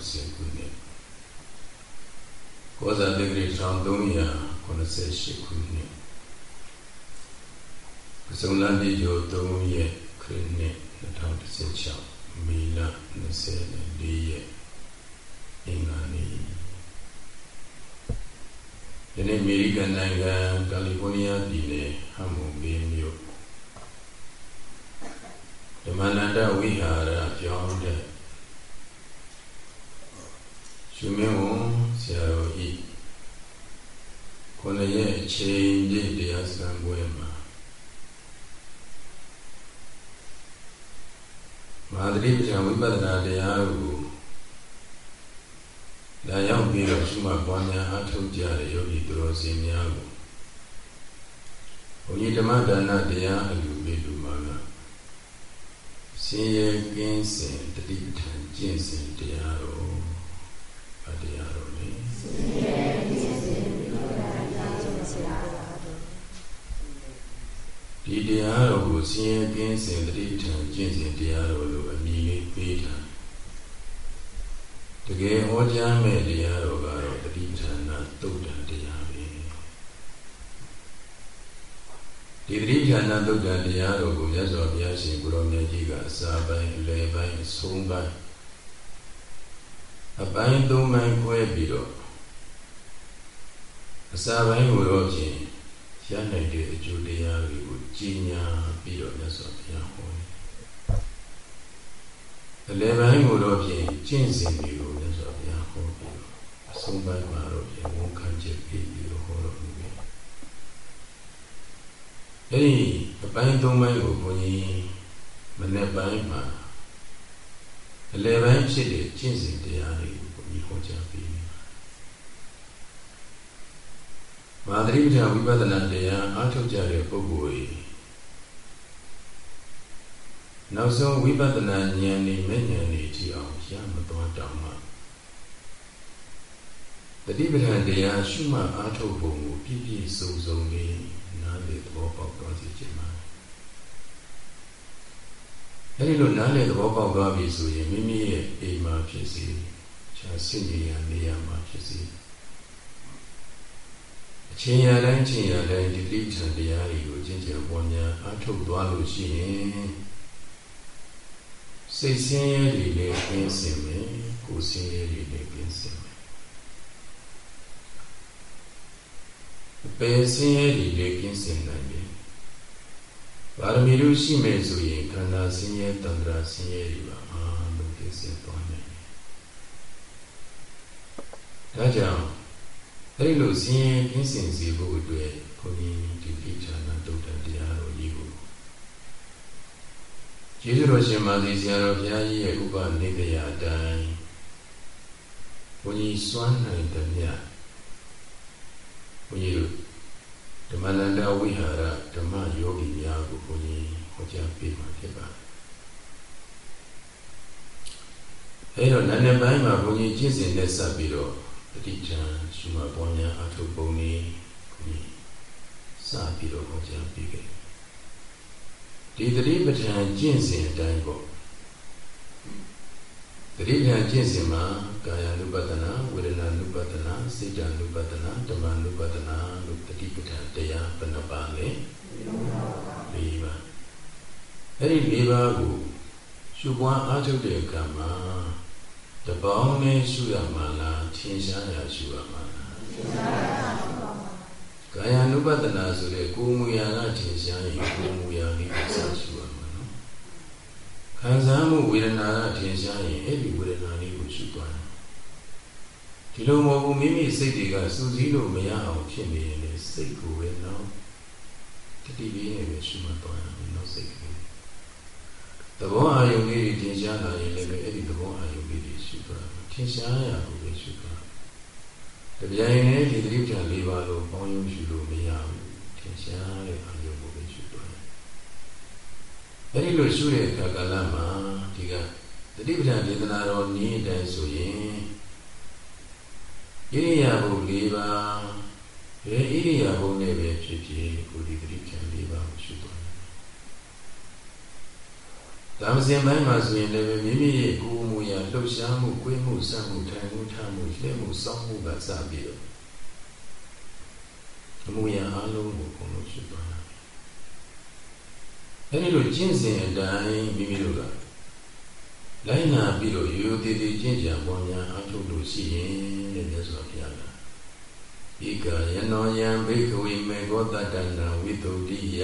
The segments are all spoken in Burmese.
2010ခုနှစ်ကောဇာတိဂရိ1388ခုနှစ်ပစုံလန်ဒီကျော်3ရက်ခရစ်နှစ်2016မေလ24ရက်အင်္ဂါနေ့ယနေ့အမေရိကန်နိုင်ငံကယ်လီဖိုးနီးယားပြည်နယ်ဟမ်မွန်ဘေးမြို့ဓမ္မနန္ဒဝိဟာရကျောင်းတဲ့ ရှင်မင်းဝန်ဆရာတော်ဤခုနှစ်ရက်အချိန်ပြည့်တရားစံပွဲမှာမဟာသတိပဋ္ဌာန်ဝိပဿနာတရားကိုဒါရောက်ပြီးတော့ရှိမှပွားများအားထုတ်ကြတဲ့ယောဂီသူတော်စင်များကိုဘုန်းကြီးဓမ္မဒါနတရားအလူပြီးလူမှာကဆင်းရဲကင်းစင်တတိပဋ္ဌာန်ကျင့်စဉ်တရားတော်အ တရားတော်လေဆင်းရဲကင်းစင်တတိပဋ္ဌာန်ကျင့်စဉ်တရားတော်ဒီတရားတော်ကိုဆင်းရဲကင်းစင်တတိပဋ္ဌာန်ကျင့်စဉ်တရားတော်လို့အမည်လေးပေးထားတကယ်ဟောကြားမဲ့တရားတော်ကတော့တတိပဌာနာသုတ်တံတရားပဲဒီတတိပဌာနာသုတ်တံတရားတော်ကိုမြတ်စွာဘုရားရှင်ကိုရောမြတ်ကြီးကအစာပိုင်းအလယ်ပိုင်းအဆုံးပိုင်း အပိုင်းသုံးပိုင်းခွဲပြီးတော့အစာပိုင်းကိုတော့ဖြင့်ရနိုင်တဲ့အကျိုးတရားတွေကိုကြီးညာပြီးတော့မြတ်စွာဘုရားဟောတယ်အလယ်ပိုင်းကိုတော့ဖြင့်ကျင့်စဉ်တွေကိုမြတ်စွာဘုရားဟောပြီးတော့အဆုံးပိုင်းမှာတော့ဖြင့်ဝန်ခံချက်ပြီးပြီးတော့ဟောတော်မူတယ်။အဲဒီအပိုင်းသုံးပိုင်းကိုဘုန်းကြီးမနေ့ပိုင်းမှာ အလယ်ပိုင်းဖြစ်တဲ့ကျင့်စဉ်တရားတွေကိုဘုန်းကြီးဟောကြားပြီးမာသရိပ္ပံဝိပဿနာတရားအားထုတ်ကြတဲ့ပုဂ္ဂိုလ်တွေနောက်ဆုံးဝိပဿနာဉာဏ်နဲ့မဲ့ဉာဏ်နဲ့ကြည့်အောင်ရမသွားတောင်မှတတိပဌာန်တရားရှုမှတ်အားထုတ်ပုံကိုပြည့်ပြည့်စုံစုံလေးနားလေသဘောပေါက်သွားစေချင်ပါ အဲဒီလိုနားလေသဘောပေါက်သွားပြီဆိုရင်မိမိရဲ့အိမ်မှာဖြစ်စေခြားစိတ်ဉာဏ်နေရာမှာဖြစ်စေအချိန်ရတိုင်းချိန်ရတိုင်းဒီတိပဌာန်တရားတွေကိုကျင့်ကြံပေါ်များအားထုတ်သွားလို့ရှိရင်စိတ်ဆင်းရဲတွေလည်းကင်းစင်မယ်ကိုယ်ဆင်းရဲတွေလည်းကင်းစင်မယ်အပယ်ဆင်းရဲတွေလည်းကင်းစင်နိုင်တယ် ပါရမီတို့ရှိမယ်ဆိုရင်ခန္ဓာဆင်းရဲတန္တရာဆင်းရဲတွေပါအားလုံးကင်းစင်သွားနိုင်တယ်ဒါကြောင့်အဲ့လိုဆင်းရဲကင်းစင်စေဖို့အတွက်ဘုန်းကြီးဒီပိဋကနာတုတ်တရားတော်ကြီးကိုကျေးဇူးတော်ရှင်မာသီဆရာတော်ဘုရားကြီးရဲ့ဥပနိဒယအတိုင်းဘုန်းကြီးစွမ်းနိုင်တဲ့မြတ်ဘုန်းကြီးတို့ ဓမ္မနန္ဒဝိဟာရဓမ္မယောဂီများကိုဘုန်းကြီးဟောကြားပေးမှာဖြစ်ပါတယ်အဲတော့နာနေပိုင်းမှာဘုန်းကြီးကျင့်စဉ်နဲ့ဆက်ပြီးတော့ပဋိဌာန်ရှုမှတ်ပေါ်များအထုပ်ပုံလေးဘုန်းကြီးစပြီးတော့ဟောကြားပေးခဲ့ဒီသတိပဋ္ဌာန်ကျင့်စဉ်အတိုင်းပေါ့သတိပဋ္ဌာန်ကျင့်စဉ်မှာ ကာယ ानु ပတနာဝေဒနာ ानु ပတနာစိတ် ानु ပတနာဓမ္မ ानु ပတနာလို့သတိပဋ္ဌာန်တရားဘယ်နှပါလဲ၄ပါးအဲ့ဒီ၄ပါးကိုရှုပွားအားထုတ်တဲ့အခါမှာတပေါင်းနဲ့ရှုရမှာလားထင်ရှားရရှုရမှာလားထင်ရှားရရှုပါကာယ ानु ပတနာဆိုတဲ့ကိုယ်မူရာကထင်ရှားရင်ကိုယ်မူရာလေးကိုစရှုရမှာနော်ခံစားမှုဝေဒနာကထင်ရှားရင်အဲ့ဒီဝေဒနာလေးကိုရှုသွားတယ် ဒီလိုမဟုတ်ဘူးမိမိစိတ်တွေကစူးစီးလို့မရအောင်ဖြစ်နေရင်လေစိတ်ကိုပဲနော်တတိလေးနဲ့ပဲရှုမှတ်သွားတယ်နော်စိတ်ကလေးသဘောအာယုံလေးထင်ရှားလာရင်လည်းအဲ့ဒီသဘောအာယုံလေးရှုသွားထင်ရှားရကိုပဲရှုသွားတပြိုင်တည်းဒီသတိပဋ္ဌာန်၄ပါးလုံးပေါင်းယုံရှုလို့မရဘူးထင်ရှားတဲ့အာယုံကိုပဲရှုသွားတယ်အဲဒီလိုရှုတဲ့အခါကာလမှာဒီကသတိပဋ္ဌာန်ဒေသနာတော်နည်းအတိုင်းဆိုရင် ဣရိယာပု၄ပါးဘယ်ဣရိယာပုနဲ့ပဲဖြစ်ဖြစ်ကိုဒီသတိပဋ္ဌာန်၄ပါးကိုရှုသွားတယ်ဒါမစင်ပိုင်းမှာဆိုရင်လည်းမိမိရဲ့ကိုယ်မူရရာလှုပ်ရှားမှု၊ကိုယ်မှု၊စံမှု၊ထိုင်မှု၊ထားမှု၊လှည့်မှု၊စောင့်မှုကစပြီးတော့အမှုရာအလုံးကိုဘုံလို့ရှိသွားတာအဲဒီလိုကျင့်စဉ်အတိုင်းမိမိတို့က လိုက်နာပြီးတော့ရိုးရိုးသေးသေးကျင့်ကြံပေါ်များအထုလို့ရှိရင်တဲ့မြတ်စွာဘုရားကဧကယနောယံဘိက္ခဝေမေဃောတတနာဝိတုဒ္ဓိယ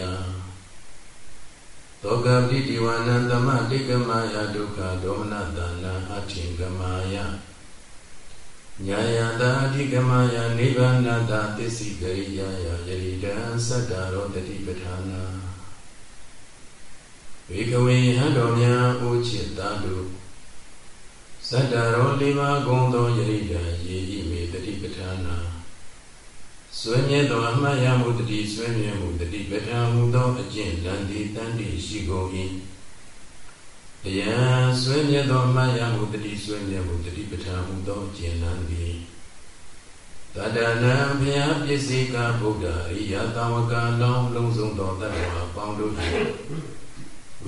သောကပိတိဝနံသမတိကမယဒုက္ခဒေါမနတနာအထင်ကမာယညာယတာအဓိကမယနိဗ္ဗာနတာသစ္စိကရိယာယယရိတံသတ္တရောတတိပဋ္ဌာနာ ဝေကဝေဟံတော်များအိုချစ်သားတို့သတ္တရောလေးပါးဂုံသောယရိတံယေဤမေတတိပဋ္ဌာနာဆွေမြဲသောအမှတ်ရမှုတတိဆွေမြဲမှုတတိပဋ္ဌာန်ဟူသောအကျင့်လန်ဒီတန်တိရှိကုန်၏တရားဆွေမြဲသောအမှတ်ရမှုတတိဆွေမြဲမှုတတိပဋ္ဌာန်ဟူသောအကျင့်လန်ဒီတတနံဘုရားပစ္စည်းကဗုဒ္ဓရိယသဝကလောင်းလုံးစုံသောတတ္တဝါပေါင်းတို့၏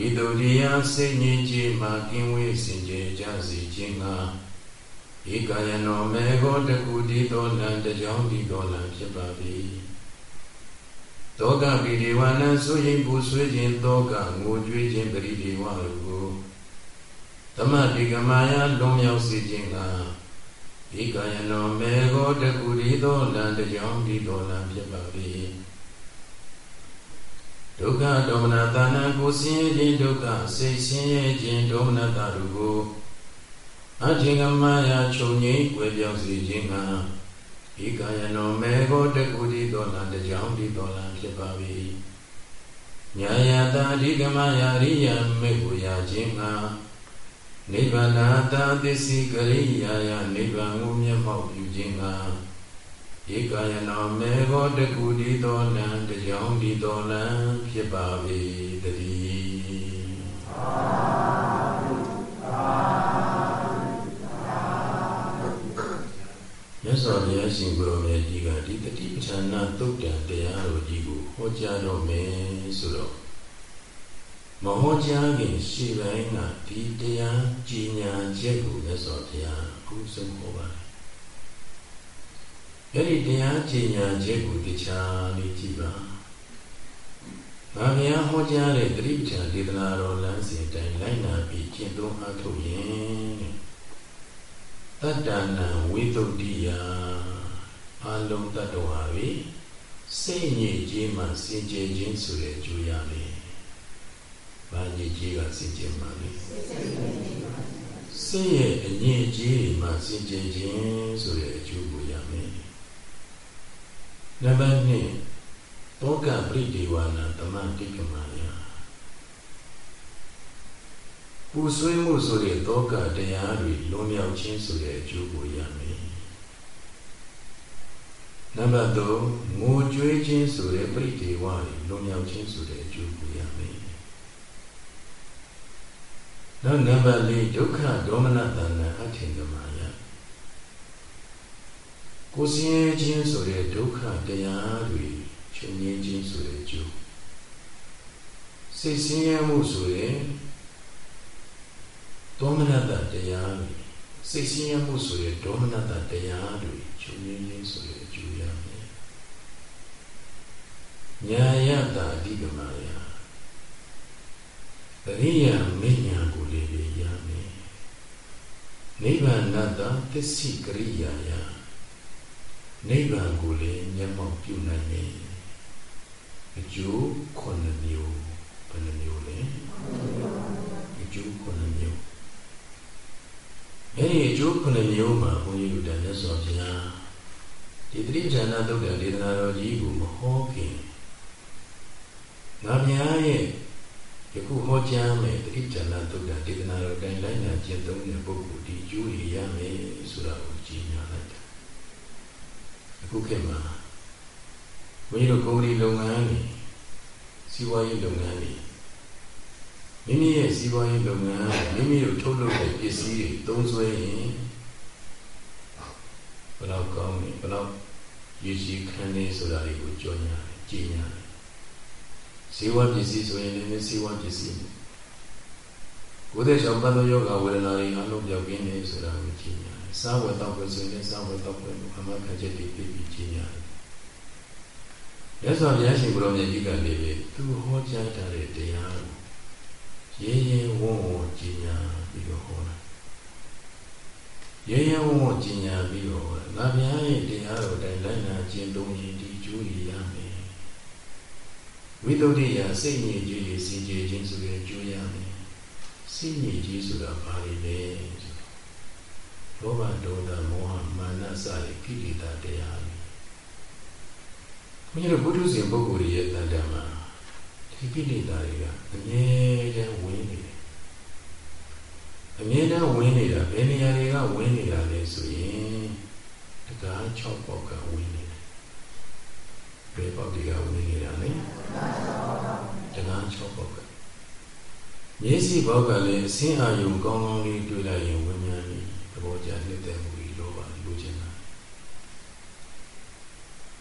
ဝိတုဒ္ဓိယစိတ်ငြိခြင်းမှကင်းဝေးစင်ကြယ်ကြစေခြင်းငှာဧကယနောမေဃောတကုတိသောလံတကြောင်းဒီသောလံဖြစ်ပါ၏တောကပိဒီဝနံဆိုရင်ပူဆွေးခြင်းတောကငိုကြွေးခြင်းပရိဒီဝတို့ကိုသမတိကမာယလွန်မြောက်စေခြင်းကဧကယနောမေဃောတကုတိသောလံတကြောင်းဒီသောလံဖြစ်ပါ၏ ဒုက္ခဒေါမနတာနံကိုဆင်းရဲခြင်းဒုက္ခစိတ်ဆင်းရဲခြင်းဒေါမနတာတို့ကိုအထင်ကမယာချုပ်ငိမ့်ွယ်ပြောင်းစေခြင်းကဧကယနောမေဃောတကုတိသောလံတကြောင်ဒီသောလံဖြစ်ပါ၏ညာယတာအဓိကမယာရိယမေကိုရာခြင်းကနိဗ္ဗာန်တာသစ္စိကရိယာယနိဗ္ဗာန်ကိုမျက်မှောက်ပြုခြင်းက ဧကယနောမေဃောတကုတိသောလံတကြောင်ဒီသောလံဖြစ်ပါ၏တည်းမြတ်စွာဘုရားရှင်ကိုယ်တော်မြတ်ကြီးကဒီတတိပဋ္ဌာနာသုတ်တံတရားတော်ကြီးကိုဟောကြားတော်မယ်ဆိုတော့မဟောကြားခင်ရှေ့ပိုင်းကဒီတရားကြီးညာချက်ကိုမြတ်စွာဘုရားအခုဆုံးဟောပါတယ် အဲ့ဒီတရားကြီးညာချက်ကိုတရားလေးကြည့်ပါငါဘုရားဟောကြားတဲ့တတိပဋ္ဌာန်ဒေသနာတော်လမ်းစဉ်တိုင်းလိုက်နာပြီးကျင့်သုံးအားထုတ်ရင်တတ္တနာဝိသုဒ္ဓိယအလုံးတတ္တဝါတွေစိတ်ညစ်ခြင်းမှစင်ကြယ်ခြင်းဆိုတဲ့အကျိုးရမယ်။ဘာညစ်ခြင်းကစင်ကြယ်မှာလဲ။စိတ်ရဲ့အညစ်အကြေးမှစင်ကြယ်ခြင်းဆိုတဲ့အကျိုးကိုရမယ်။ နံပါတ်2တောကပရိဒေဝနာတမန်တိကမယပူဆွေးမှုဆိုတဲ့တောကတရားတွေလွန်မြောက်ခြင်းဆိုတဲ့အကျိုးကိုရမယ်။နံပါတ်3ငိုကြွေးခြင်းဆိုတဲ့ပြိတေဝတွေလွန်မြောက်ခြင်းဆိုတဲ့အကျိုးကိုရမယ်။နောက်နံပါတ်4ဒုက္ခဒေါမနတဏ္ဍအထင်ကမာယ ကိုယ်စင်းခြင်းဆိုတဲ့ဒုက္ခတရားတွေချုပ်ငြိမ်းခြင်းဆိုတဲ့အကျိုးစိတ်ဆင်းရဲမှုဆိုတဲ့ဒေါမနတတရားတွေစိတ်ဆင်းရဲမှုဆိုရဒေါမနတတရားတွေချုပ်ငြိမ်းခြင်းဆိုရအကျိုးရမယ်ညာယတာအဓိကမယပရိယမေညာကိုလေးလေးရမယ်နိဗ္ဗာန်တသစ္စိကရိယာယ နိဗ္ဗာန်ကိုလည်းမျက်မှောက်ပြုနိုင်မယ်အကျိုးခုနှစ်မျိုးဘယ်နှမျိုးလဲအကျိုးခုနှစ်မျိုးအဲ့ဒီအကျိုးခုနှစ်မျိုးမှာဘုန်းကြီးတို့တန်မြတ်စွာဘုရားဒီတိဋ္ဌာနာတုတ်တဲ့ဒေသနာတော်ကြီးကိုမဟောခင်ငါမြားရဲ့ယခုဟောကြားမယ်တိဋ္ဌာနာတုတ်တဲ့ဒေသနာတော်တိုင်းလိုက်နာကျင့်သုံးတဲ့ပုဂ္ဂိုလ်ဒီကျိုးရရမယ်ဆိုတာကိုကြီးညာလိုက်တာ အခုခေတ်မှာဘုန်းကြီးတို့ကိုယ်ဒီလုပ်ငန်းတွေစီးပွားရေးလုပ်ငန်းတွေမိမိရဲ့စီးပွားရေးလုပ်ငန်းမိမိတို့ထုတ်လုပ်တဲ့ပစ္စည်းတွေသုံးစွဲရင်ဘယ်တော့ကောင်းလဲဘယ်တော့ရည်ရှိခံနေဆိုတာတွေကိုကြောညာကြည်ညာဇေဝပစ္စည်းဆိုရင်လည်းဇေဝပစ္စည်းကိုယ်တည်းရှောင်တတ်သောယောဂဝေဒနာတွေအလုံးပြောက်ကင်းနေဆိုတာကိုကြည့်ညာ စားဝတ်တော့ပဲဆိုရင်စားဝတ်တော့ပဲအမှန်ခံချက်တွေပြပြီးကြည့်ညာရသော်ဘုရားရှင်ကိုရောမြတ်ကြီးကလည်းသူဟောကြားထားတဲ့တရားကိုရဲရဲဝုန်းဝုန်းကြည်ညာပြီးတော့ဟောတာရဲရဲဝုန်းဝုန်းကြည်ညာပြီးတော့ဟောတာငါဘုရားရဲ့တရားတော်တိုင်းလိုက်နာကျင့်သုံးရင်ဒီကျိုးရရမယ်ဝိသုဒ္ဓိယစိတ်ညစ်ကြီးစင်ကြယ်ခြင်းဆိုတဲ့ကျိုးရမယ်စိတ်ညစ်ကြီးဆိုတာဘာလဲလဲ လောဘဒေါသမောဟမာနစတဲ့ကိလေသာတရားဘုန်းကြီးတို့ဘုဒ္ဓဇင်ပုဂ္ဂိုလ်ရဲ့တန်တမှာဒီကိလေသာတွေကအမြဲတမ်းဝင်နေတယ်အမြဲတမ်းဝင်နေတာဘယ်နေရာတွေကဝင်နေတာလဲဆိုရင်တကား6ပေါက်ကဝင်နေတယ်ဘယ်ပေါက်တွေကဝင်နေတာလဲတကား6ပေါက်ကမျက်စိပေါက်ကလည်းအစင်းအာယုံကောင်းကောင်းလေးတွေ့လိုက်ရင်ဝิญဉာဏ်ကြီးသ ဘောကျလက်တဲ့မှုကြီးလောဘလိုချင်တာ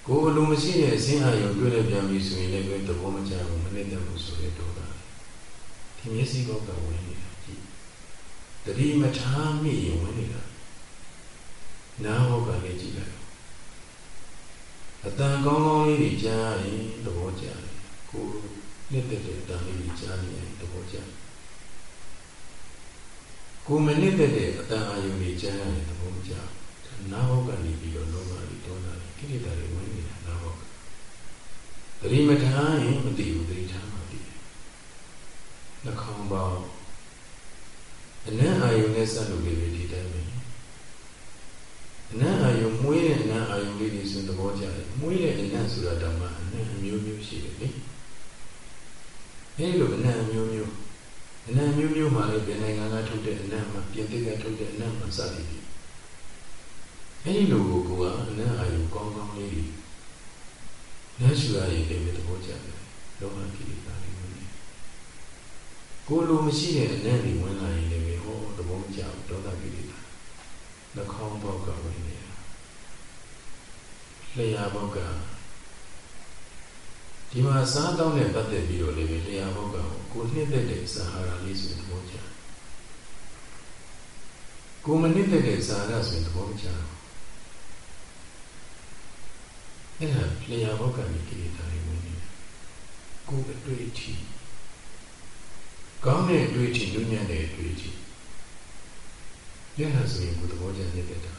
ကိုယ်အလိုမရှိတဲ့အစင်းအာယုံတွေ့လိုက်ပြန်ပြီဆိုရင်လည်းသဘောမကျဘူးမနဲ့တဲ့မှုဆိုတဲ့ဒေါသဒီမျက်စိပေါက်ကဝင်နေတာကြည့်တတိမထားမိရင်ဝင်နေတာနားဟောကလည်းကြည့်လိုက်အတန်ကောင်းကောင်းလေးကြီးကြားရင်သဘောကျတယ်ကိုယ်နှစ်သက်တဲ့အတန်လေးကြီးကြားနေရင်သဘောကျတယ် ကိုမနစ်သက်တဲ့အတန်အာယုန်ကြီးကြားရတယ်သဘောမကျနားဟောကနေပြီးတော့လောဘကြီးဒေါသကြီးကိလေသာတွေဝင်နေတာနားဟောတတိမထားရင်မသိဘူးတတိထားမှသိတယ်နှာခေါင်းပေါင်းအနံ့အာယုန်နဲ့ဆက်လို့လေးဒီတိုင်းပဲအနံ့အာယုန်မွေးတဲ့အနံ့အာယုန်လေးတွေဆိုသဘောကျတယ်မွေးတဲ့အနံ့ဆိုတာဓမ္မအနံ့အမျိုးမျိုးရှိတယ်လေအဲဒီလိုအနံ့အမျိုးမျိုး အနံ့မျိုးမျိုးမှလည်းဘယ်နိုင်ငံကထုတ်တဲ့အနံ့မှပြင်သစ်ကထုတ်တဲ့အနံ့မှစသည်ဖြင့်အဲဒီလိုကိုကအနံ့အာယုကောင်းကောင်းလေးနတ်ရှူရရင်လည်းသဘောကျတယ်လောကကိလေသာတွေဝင်နေကိုလိုမရှိတဲ့အနံ့တွေဝင်လာရင်လည်းဟောသဘောကျဒေါသကိလေသာနှာခေါင်းပေါက်ကဝင်နေတာလျှာပေါက်က ဒီမှာစားတောင်းနဲ့ပတ်သက်ပြီးတော့လည်းလျှာပေါက်ကကိုနှစ်သက်တဲ့စာဟာရလေးဆိုသဘောကျကိုမနှစ်သက်တဲ့စာရဆိုသဘောမကျအဲ့ဒါလျှာပေါက်ကနေကိလေသာတွေဝင်နေကိုအတွေ့အထိကောင်းတဲ့အတွေ့အထိလူညံ့တဲ့အတွေ့အထိညံ့တာဆိုရင်ကိုသဘောကျနေတဲ့တာ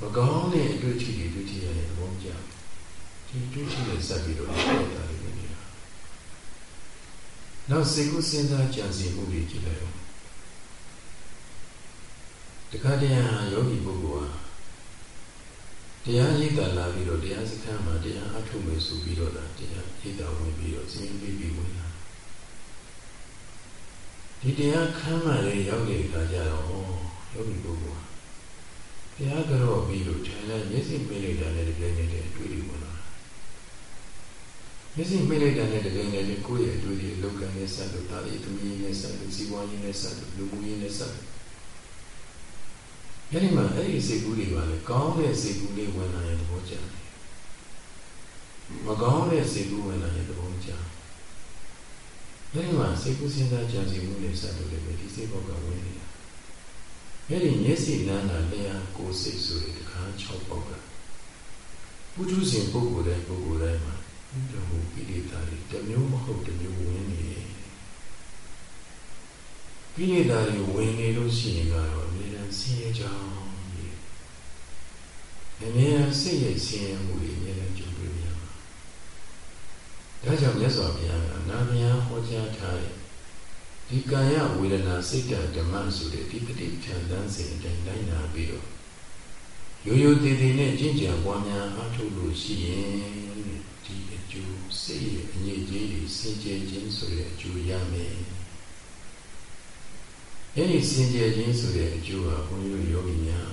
မကောင်းတဲ့အတွေ့အထိတွေတွေ့ထိရတဲ့သဘောကျ ဒီတွေ့ထိနဲ့ဆက်ပြီးတော့ဖြစ်တာတွေဝင်နေတာနောက်စိတ်ကိုစဉ်းစားကြံစည်မှုတွေကြည့်လိုက်အောင်တခါတည်းယောဂီပုဂ္ဂိုလ်ဟာတရားရိပ်တာလာပြီးတော့တရားစခန်းမှာတရားအထုတ်မယ်ဆိုပြီးတော့တရားရိပ်တာဝင်ပြီးတော့စဉ်းပြီးပြီးဝင်လာဒီတရားခမ်းမှလည်းရောက်နေတဲ့အခါကျတော့ယောဂီပုဂ္ဂိုလ်တရားကြောပြီးလို့ထိုင်လိုက်မျက်စိမိလိုက်တာနဲ့တကယ်နဲ့အတွေ့အကြုံဝင်လာ မျက်စိမိလိုက်တာနဲ့တကယ်နဲ့ကိုယ့်ရဲ့အတွေ့အကြုံလောကနဲ့ဆက်လို့ဒါလေးသမီးနဲ့ဆက်လို့စီးပွားရေးနဲ့ဆက်လို့လူမှုရေးနဲ့ဆက်လို့အဲ့ဒီမှာအဲ့ဒီစိတ်ကူးတွေကလည်းကောင်းတဲ့စိတ်ကူးလေးဝင်လာရင်သဘောကျတယ်မကောင်းတဲ့စိတ်ကူးဝင်လာရင်သဘောကျတယ်အဲ့ဒီမှာစိတ်ကူးစဉ်းစားကြံစည်မှုနဲ့ဆက်လို့လည်းဒီစိတ်ဘောကဝင်နေတာအဲ့ဒီမျက်စိလမ်းတာလျာကိုယ်စိတ်ဆိုတဲ့တခါ6ပေါက်ကပုထုဇဉ်ပုဂ္ဂိုလ်တိုင်းပုဂ္ဂိုလ်တိုင်းမှာ တမှုပိဋိတာတွေတမျိုးမဟုတ်တမျိုးဝင်နေတယ်ပိဋိတာတွေဝင်နေလို့ရှိရင်ကတော့ဆင်းရဲကြောင်းအမြဲတမ်းစိတ်ရဲ့ဆင်းရဲမှုတွေအမြဲတမ်းကြုံတွေ့ရမှာဒါကြောင့်မြတ်စွာဘုရားကနာမယဟောကြားထားတဲ့ဒီကာယဝေဒနာစိတ်ဓမ္မဆိုတဲ့ဒီပဋိဌာန်တန်းစဉ်အတိုင်းလိုက်နာပြီးတော့ရိုးရိုးတည်တည်နဲ့ကျင့်ကြံပွားများအားထုတ်လို့ရှိရင်ဒီအ ကျိုးစိတ်ရဲ့အငြိအကျေးတွေစင်ကြယ်ခြင်းဆိုတဲ့အကျိုးရမယ်အဲ့ဒီစင်ကြယ်ခြင်းဆိုတဲ့အကျိုးဟာဘုန်းကြီးတို့ယောဂီများ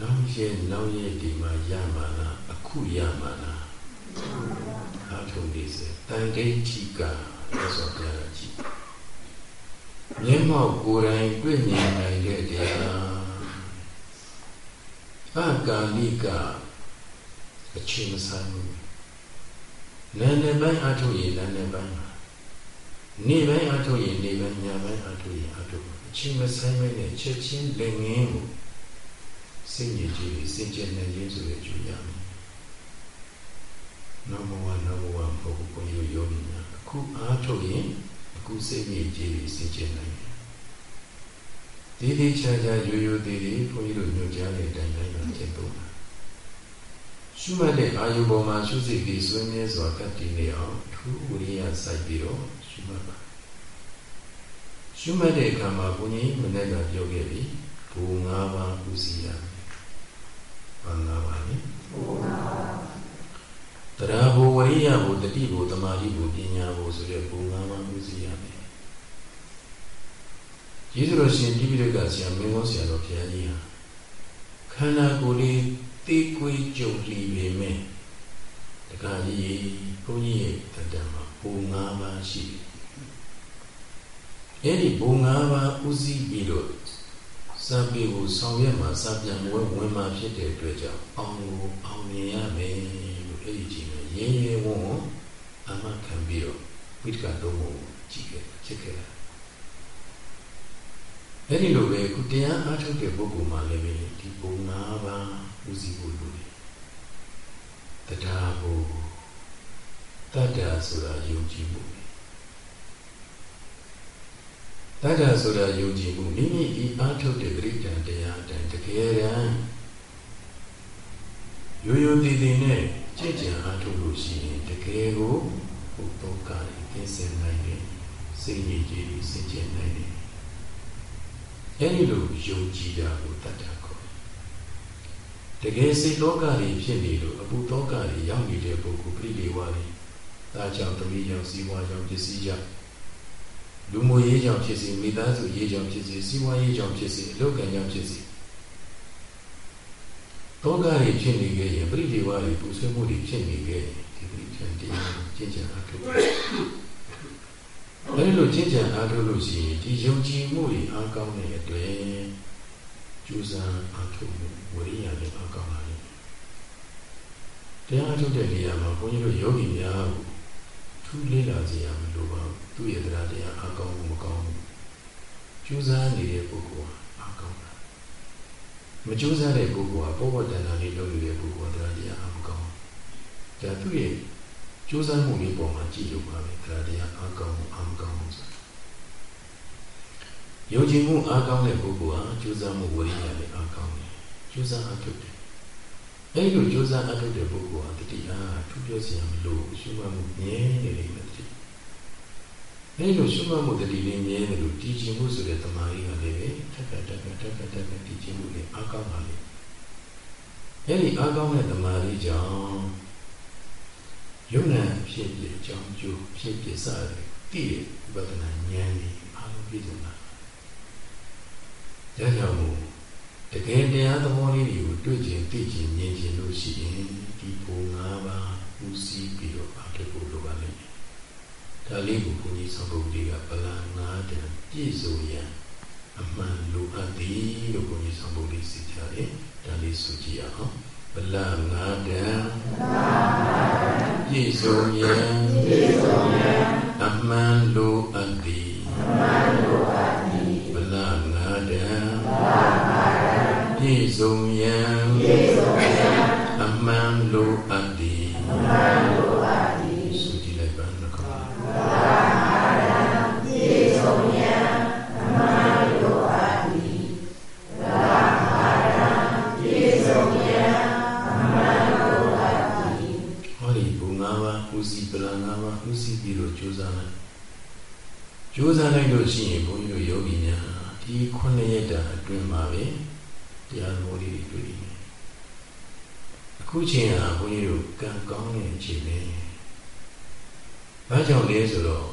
နောက်ရဲ့နောက်ရဲ့ဒီမှာရမှာလားအခုရမှာလားအားထုတ်နေစေတန်တိဋ္ဌိကလို့ဆိုပြရကြည့်မျက်မှောက်ကိုယ်တိုင်တွေ့မြင်နိုင်တဲ့တရားအကာလိကအချိန်မဆိုင်ဘူး နာနေပိုင်းအထုတ်ရင်နာနေပိုင်းနေပိုင်းအထုတ်ရင်နေပိုင်းညပိုင်းအထုတ်ရင်အထုတ်အချိန်မဆိုင်မဲနဲ့ချက်ချင်းလက်ငင်းကိုစိတ်ညစ်ကြီးစင်ကြယ်နေခြင်းဆိုတဲ့အကျိုးရမယ်။ number 1 number 1ဘုရားကိုယောယောနေများအခုအားထုတ်ရင်အခုစိတ်ညစ်ကြီးစင်ကြယ်နိုင်တယ်။ဒီဒီချာချာရိုးရိုးသေးသေးဘုန်းကြီးတို့ညွှန်ကြားတဲ့အတိုင်းတိုင်းပါကျင့်သုံးပါ။ ရှုမှတ်တဲ့အာယုပေါ်မှာရှုစိတ်ပြီးစွန့်မြဲစွာကပ်တည်နေအောင်ထူးဝိရိယစိုက်ပြီးတော့ရှုမှတ်ပါ။ရှုမှတ်တဲ့အခါမှာဘုန်းကြီးမနေ့ကပြောခဲ့ပြီဘူ၅ပါးဥစီရဘာ၅ပါးလဲဘူ၅ပါးတရားဘူဝိရိယဘူတတိဘူတမာတိဘူပညာဘူဆိုတဲ့ဘူ၅ပါးဥစီရမယ်ကျေးဇူးတော်ရှင်တိပိဋကဆရာမင်းကောဆရာတော်ဘုရားကြီးဟာခန္ဓာကိုယ်လေး တေးကွေးကြုံလီပေမဲ့တခါကြီးဘုန်းကြီးရဲ့တတမှာဘူ၅ပါးရှိတယ်အဲ့ဒီဘူ၅ပါးဥစည်းပြီးတော့စံပေကိုဆောင်ရွက်မှာစပြန်ဝဲဝင်မှာဖြစ်တဲ့အတွက်ကြောင့်အောင်ကိုအောင်မြင်ရမယ်လို့အဲ့ဒီချိန်မှာရင်းရဲဝုံအမှခံပြီးတော့ဝိတ္တကတော့ကြည့်ခဲ့ချက်ခဲ့တာအဲ့ဒီလိုပဲခုတရားအားထုတ်တဲ့ပုဂ္ဂိုလ်မှလည်းပဲဒီပုံ၅ပါး ဦးစီးဖို့လိုတယ်တရားဘုတတ္တဆိုတာယုံကြည်မှုတတ္တဆိုတာယုံကြည်မှုမိမိဒီအားထုတ်တဲ့ပရိဒံတရားတန်တကယ်တမ်းရိုးရိုးတည်တည်နဲ့ကြည်ကြံအားထုတ်လို့ရှိရင်တကယ်ကိုဘုသောကကင်းစင်နိုင်တယ်စိတ်ကြီးကြီးစင်ကြင်နိုင်တယ်အဲဒီလိုယုံကြည်တာကိုတတ်တာခေါ် တကယ်စိတ်လောကကြီးဖြစ်နေလို့အပူလောကကြီးရောက်နေတဲ့ပုဂ္ဂိုလ်ပြိလေဝါတွေဒါကြောင့်တမိကြောင့်စီးပွားကြောင့်ပစ္စည်းကြောင့်လူမှုရေးကြောင့်ဖြစ်စေမိသားစုရေးကြောင့်ဖြစ်စေစီးပွားရေးကြောင့်ဖြစ်စေအလုပ်ကံကြောင့်ဖြစ်စေတောကတွေဖြစ်နေခဲ့ရင်ပြိလေဝါတွေပူဆွေးမှုတွေဖြစ်နေခဲ့ရင်ဒီပြိထန်တရားကျင့်ကြံအထုအဲဒီလိုကျင့်ကြံအားထုတ်လို့ရှိရင်ဒီယုံကြည်မှုတွေအားကောင်းတဲ့အတွက် ကျူးစာအားထုတ်မှုဝိရိယလည်းအားကောင်းလာတယ်။တရားထုတ်တဲ့နေရာမှာဘုန်းကြီးတို့ယောဂီများကိုထူးလေးလာစေရမလို့ပါဘူး။သူ့ရဲ့တရားတရားအားကောင်းမှုမကောင်းဘူး။ကျူးစာနေတဲ့ပုဂ္ဂိုလ်အားကောင်းတာ။မကျူးစာတဲ့ပုဂ္ဂိုလ်ကဘောဘတဏ္ဍာလေးလုပ်နေတဲ့ပုဂ္ဂိုလ်တရားတရားအားမကောင်းဘူး။ဒါသူ့ရဲ့ကြိုးစားမှုလေးပေါ်မှာကြည့်ရုံပါပဲတရားတရားအားကောင်းမှုအားမကောင်းမှုဆို ယုံကြည်မှုအားကောင်းတဲ့ပုဂ္ဂိုလ်ဟာကြိုးစားမှုဝိရိယနဲ့အားကောင်းတယ်ကြိုးစားအားထုတ်တယ်အဲ့လိုကြိုးစားအားထုတ်တဲ့ပုဂ္ဂိုလ်ဟာတတိအားထူးပြောစရာမလိုရှုမှတ်မှုမြဲနေလိမ့်မယ်တတိအဲ့လိုရှုမှတ်မှုတတိလေးမြဲတယ်လို့တည်ကြည်မှုဆိုတဲ့တမာရီကလည်းပဲတက်ကတက်ကတက်ကတက်ကတည်ကြည်မှုလေးအားကောင်းပါလေအဲ့ဒီအားကောင်းတဲ့တမာရီကြောင့်ယုံနာဖြစ်ဖြစ်အကြောင်းကျိုးဖြစ်ဖြစ်စတယ်တည်ရဲ့ဝိပဿနာဉာဏ်ကြီးအားလုံးပြည့်စုံတာ ဒါကြောင့်မို့တကယ်တရားသဘောလေးတွေကိုတွေ့ကျင်သိကျင်မြင်ကျင်လို့ရှိရင်ဒီဘုံ၅ပါးဦးစီးပြီးတော့အားထုတ်ဖို့လိုပါလိမ့်မယ်ဒါလေးကိုဘုန်းကြီးဆောင်ပုဒ်တွေကပလန်၅တန်ပြည့်စုံရန်အမှန်လိုအပ်သည်လို့ဘုန်းကြီးဆောင်ပုဒ်လေးစီကြတယ်ဒါလေးဆိုကြည့်အောင်ပလန်၅တန်ပြည့်စုံရန်ပြည့်စုံရန်အမှန်လို ခုချိန်ဟာဘုန်းကြီးတို့ကံကောင်းတဲ့အချိန်ပဲ။ဘာကြောင့်လဲဆိုတော့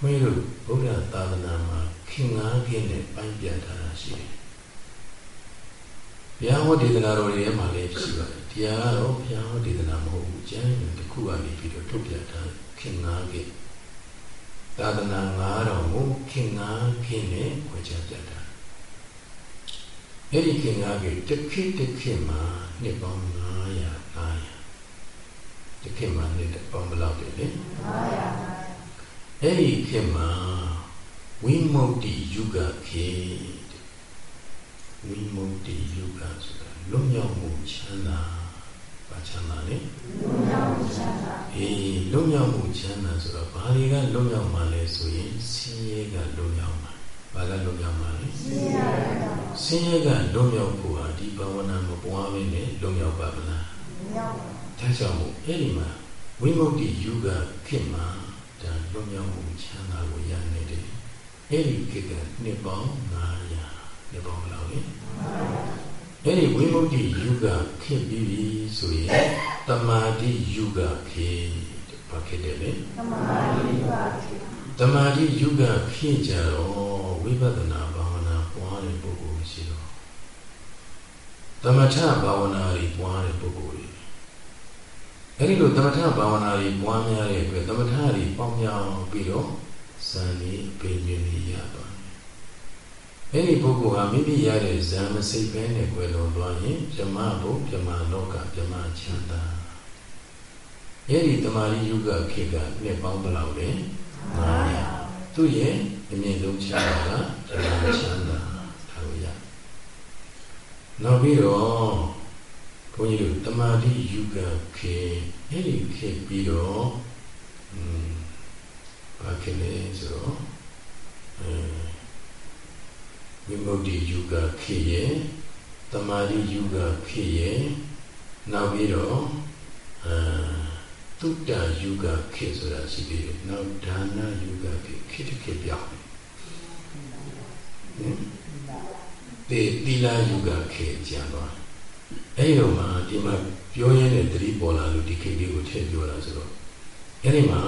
ဘုန်းကြီးတို့ဗုဒ္ဓသာသနာမှာခင်ငါးခင်းနဲ့ပိုင်းပြထားတာရှိတယ်။ဘုရားဟောဒေသနာတော်တွေထဲမှာလည်းရှိပါတယ်။တရားကတော့ဘုရားဟောဒေသနာမဟုတ်ဘူး။ကျမ်းတစ်ခုကနေပြီးတော့ထုတ်ပြထားခင်ငါးခင်းသာသနာငါးတော်ကိုခင်ငါးခင်းနဲ့ဝေချပြတာ အဲ့ဒီခင်ငါးခင်းတစ်ခေတ်တစ်ခေတ်မှာနှစ်ပေါင်း900 900တစ်ခေတ်မှာနှစ်ပေါင်းဘယ်လောက်လဲလဲ900 အဲ့ဒီခေတ်မှာဝိမု ക്തി ယုဂခေဝိမု ക്തി ယုဂဆိုတာလွတ်မြောက်မှုချမ်းသာဘာချမ်းသာလဲလွတ်မြောက်မှုချမ်းသာအေးလွတ်မြောက်မှုချမ်းသာဆိုတော့ဘာတွေကလွတ်မြောက်မှလဲဆိုရင်ဆင်းရဲကလွတ်မြောက်မှာ ဘာကလွတ်မြောက်မှာလဲဆင်းရဲဆင်းရဲကလွတ်မြောက်ဖို့ဟာဒီဘာဝနာမပွားမင်းနဲ့လွတ်မြောက်ပါမလားလွတ်မြောက်ပါဒါကြောင့်မို့အဲ့ဒီမှာဝိမု ക്തി ယုဂခေတ်မှာဒါလွတ်မြောက်မှုချမ်းသာကိုရနေတယ်အဲ့ဒီခေတ်ကနှစ်ပေါင်း900နှစ်ပေါင်းဘယ်လောက်လဲအဲ့ဒီဝိမု ക്തി ယုဂခေတ်ပြီးပြီဆိုရင်တမာတိယုဂခေတ်ဘာခေတ်တယ်လဲတမာတိယုဂခေတ် တမာတိယုဂခေတ်ကြတော့ဝိပဿနာဘာဝနာပွားတဲ့ပုဂ္ဂိုလ်ရှိတော့သမထဘာဝနာတွေပွားတဲ့ပုဂ္ဂိုလ်တွေအဲ့ဒီလိုသမထဘာဝနာတွေပွားများတဲ့အတွက်သမထတွေပေါင်းများပြီးတော့ဇန်လေးပင်ရှင်တွေရသွားတယ်။အဲ့ဒီပုဂ္ဂိုလ်ဟာမိမိရတဲ့ဇန်မစိတ်ပဲနဲ့ကွယ်လွန်သွားရင်ပြမဘုပြမလောကပြမချမ်းသာ။အဲ့ဒီတမာရီယုဂခေကနှစ်ပေါင်းဘယ်လောက်လဲ။900 သူ့ရဲ့အမြင့်ဆုံးချမ်းသာကပြမချမ်းသာထားလို့ရ။နောက်ပြီးတော့ဘုန်းကြီးတို့တမာတိယူကခေအဲ့ဒီခေပြီးတော့อืมဘာခေလဲဆိုတော့အဲဝိမု ക്തി ယူကခေရဲ့တမာတိယူကခေရဲ့နောက်ပြီးတော့အဲ တုတ္တယူကခေဆိုတာရှိသေးတယ်နောက်ဒါနယူကခေခေတခေပြောင်းဟင်တေတိလာယူကခေကျန်သွားအဲ့ဒီတော့မှဒီမှာပြောရင်းနဲ့တတိပေါ်လာလို့ဒီခေတ်လေးကိုထည့်ပြောတာဆိုတော့အဲ့ဒီမှာ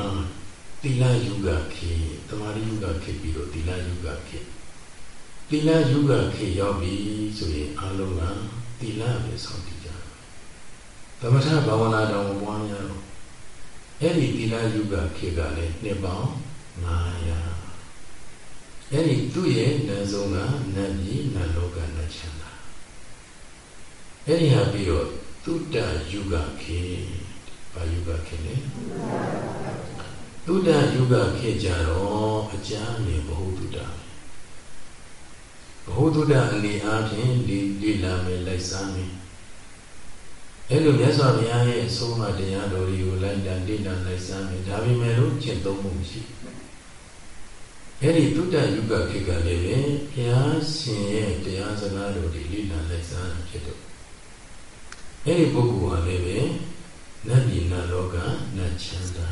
သီလယုဂခေတမာရီယုဂခေပြီးတော့သီလယုဂခေသီလယုဂခေရောက်ပြီဆိုရင်အလုံးကသီလပဲစောင့်တည်ကြတယ်သမထဘာဝနာတော်ပွားများတော့ အဲ့ဒီသီလယုဂခေကလည်းနှစ်ပေါင်း900အဲ့ဒီသူ့ရဲ့နတ်ဆုံးကနတ်ပြည်နတ်လောကနတ်ချမ်းအဲ့ဒီဟာပြီးတော့သုတ္တယုဂခေဘာယုဂခေလဲသုတ္တယုဂခေကြတော့အကျမ်းနေဘ ഹു တုတ္တဘ ഹു တုတ္တအနေအားဖြင့်ဒီလိလာမယ်လိုက်စားမယ် အဲ့လိုမြတ်စွာဘုရားရဲ့အဆုံးအမတရားတော်တွေကိုလိုက်တာလိလာလိုက်စားမယ်ဒါပေမဲ့လို့ကျင့်သုံးမှုမရှိအဲ့ဒီတုတ္တယုဂခေကလည်းပဲဘုရားရှင်ရဲ့တရားစကားတော်တွေလိလာလိုက်စားတာဖြစ်တော့အဲ့ဒီပုဂ္ဂိုလ်ဟာလည်းပဲနတ်ပြည်နတ်လောကနတ်ချမ်းသာ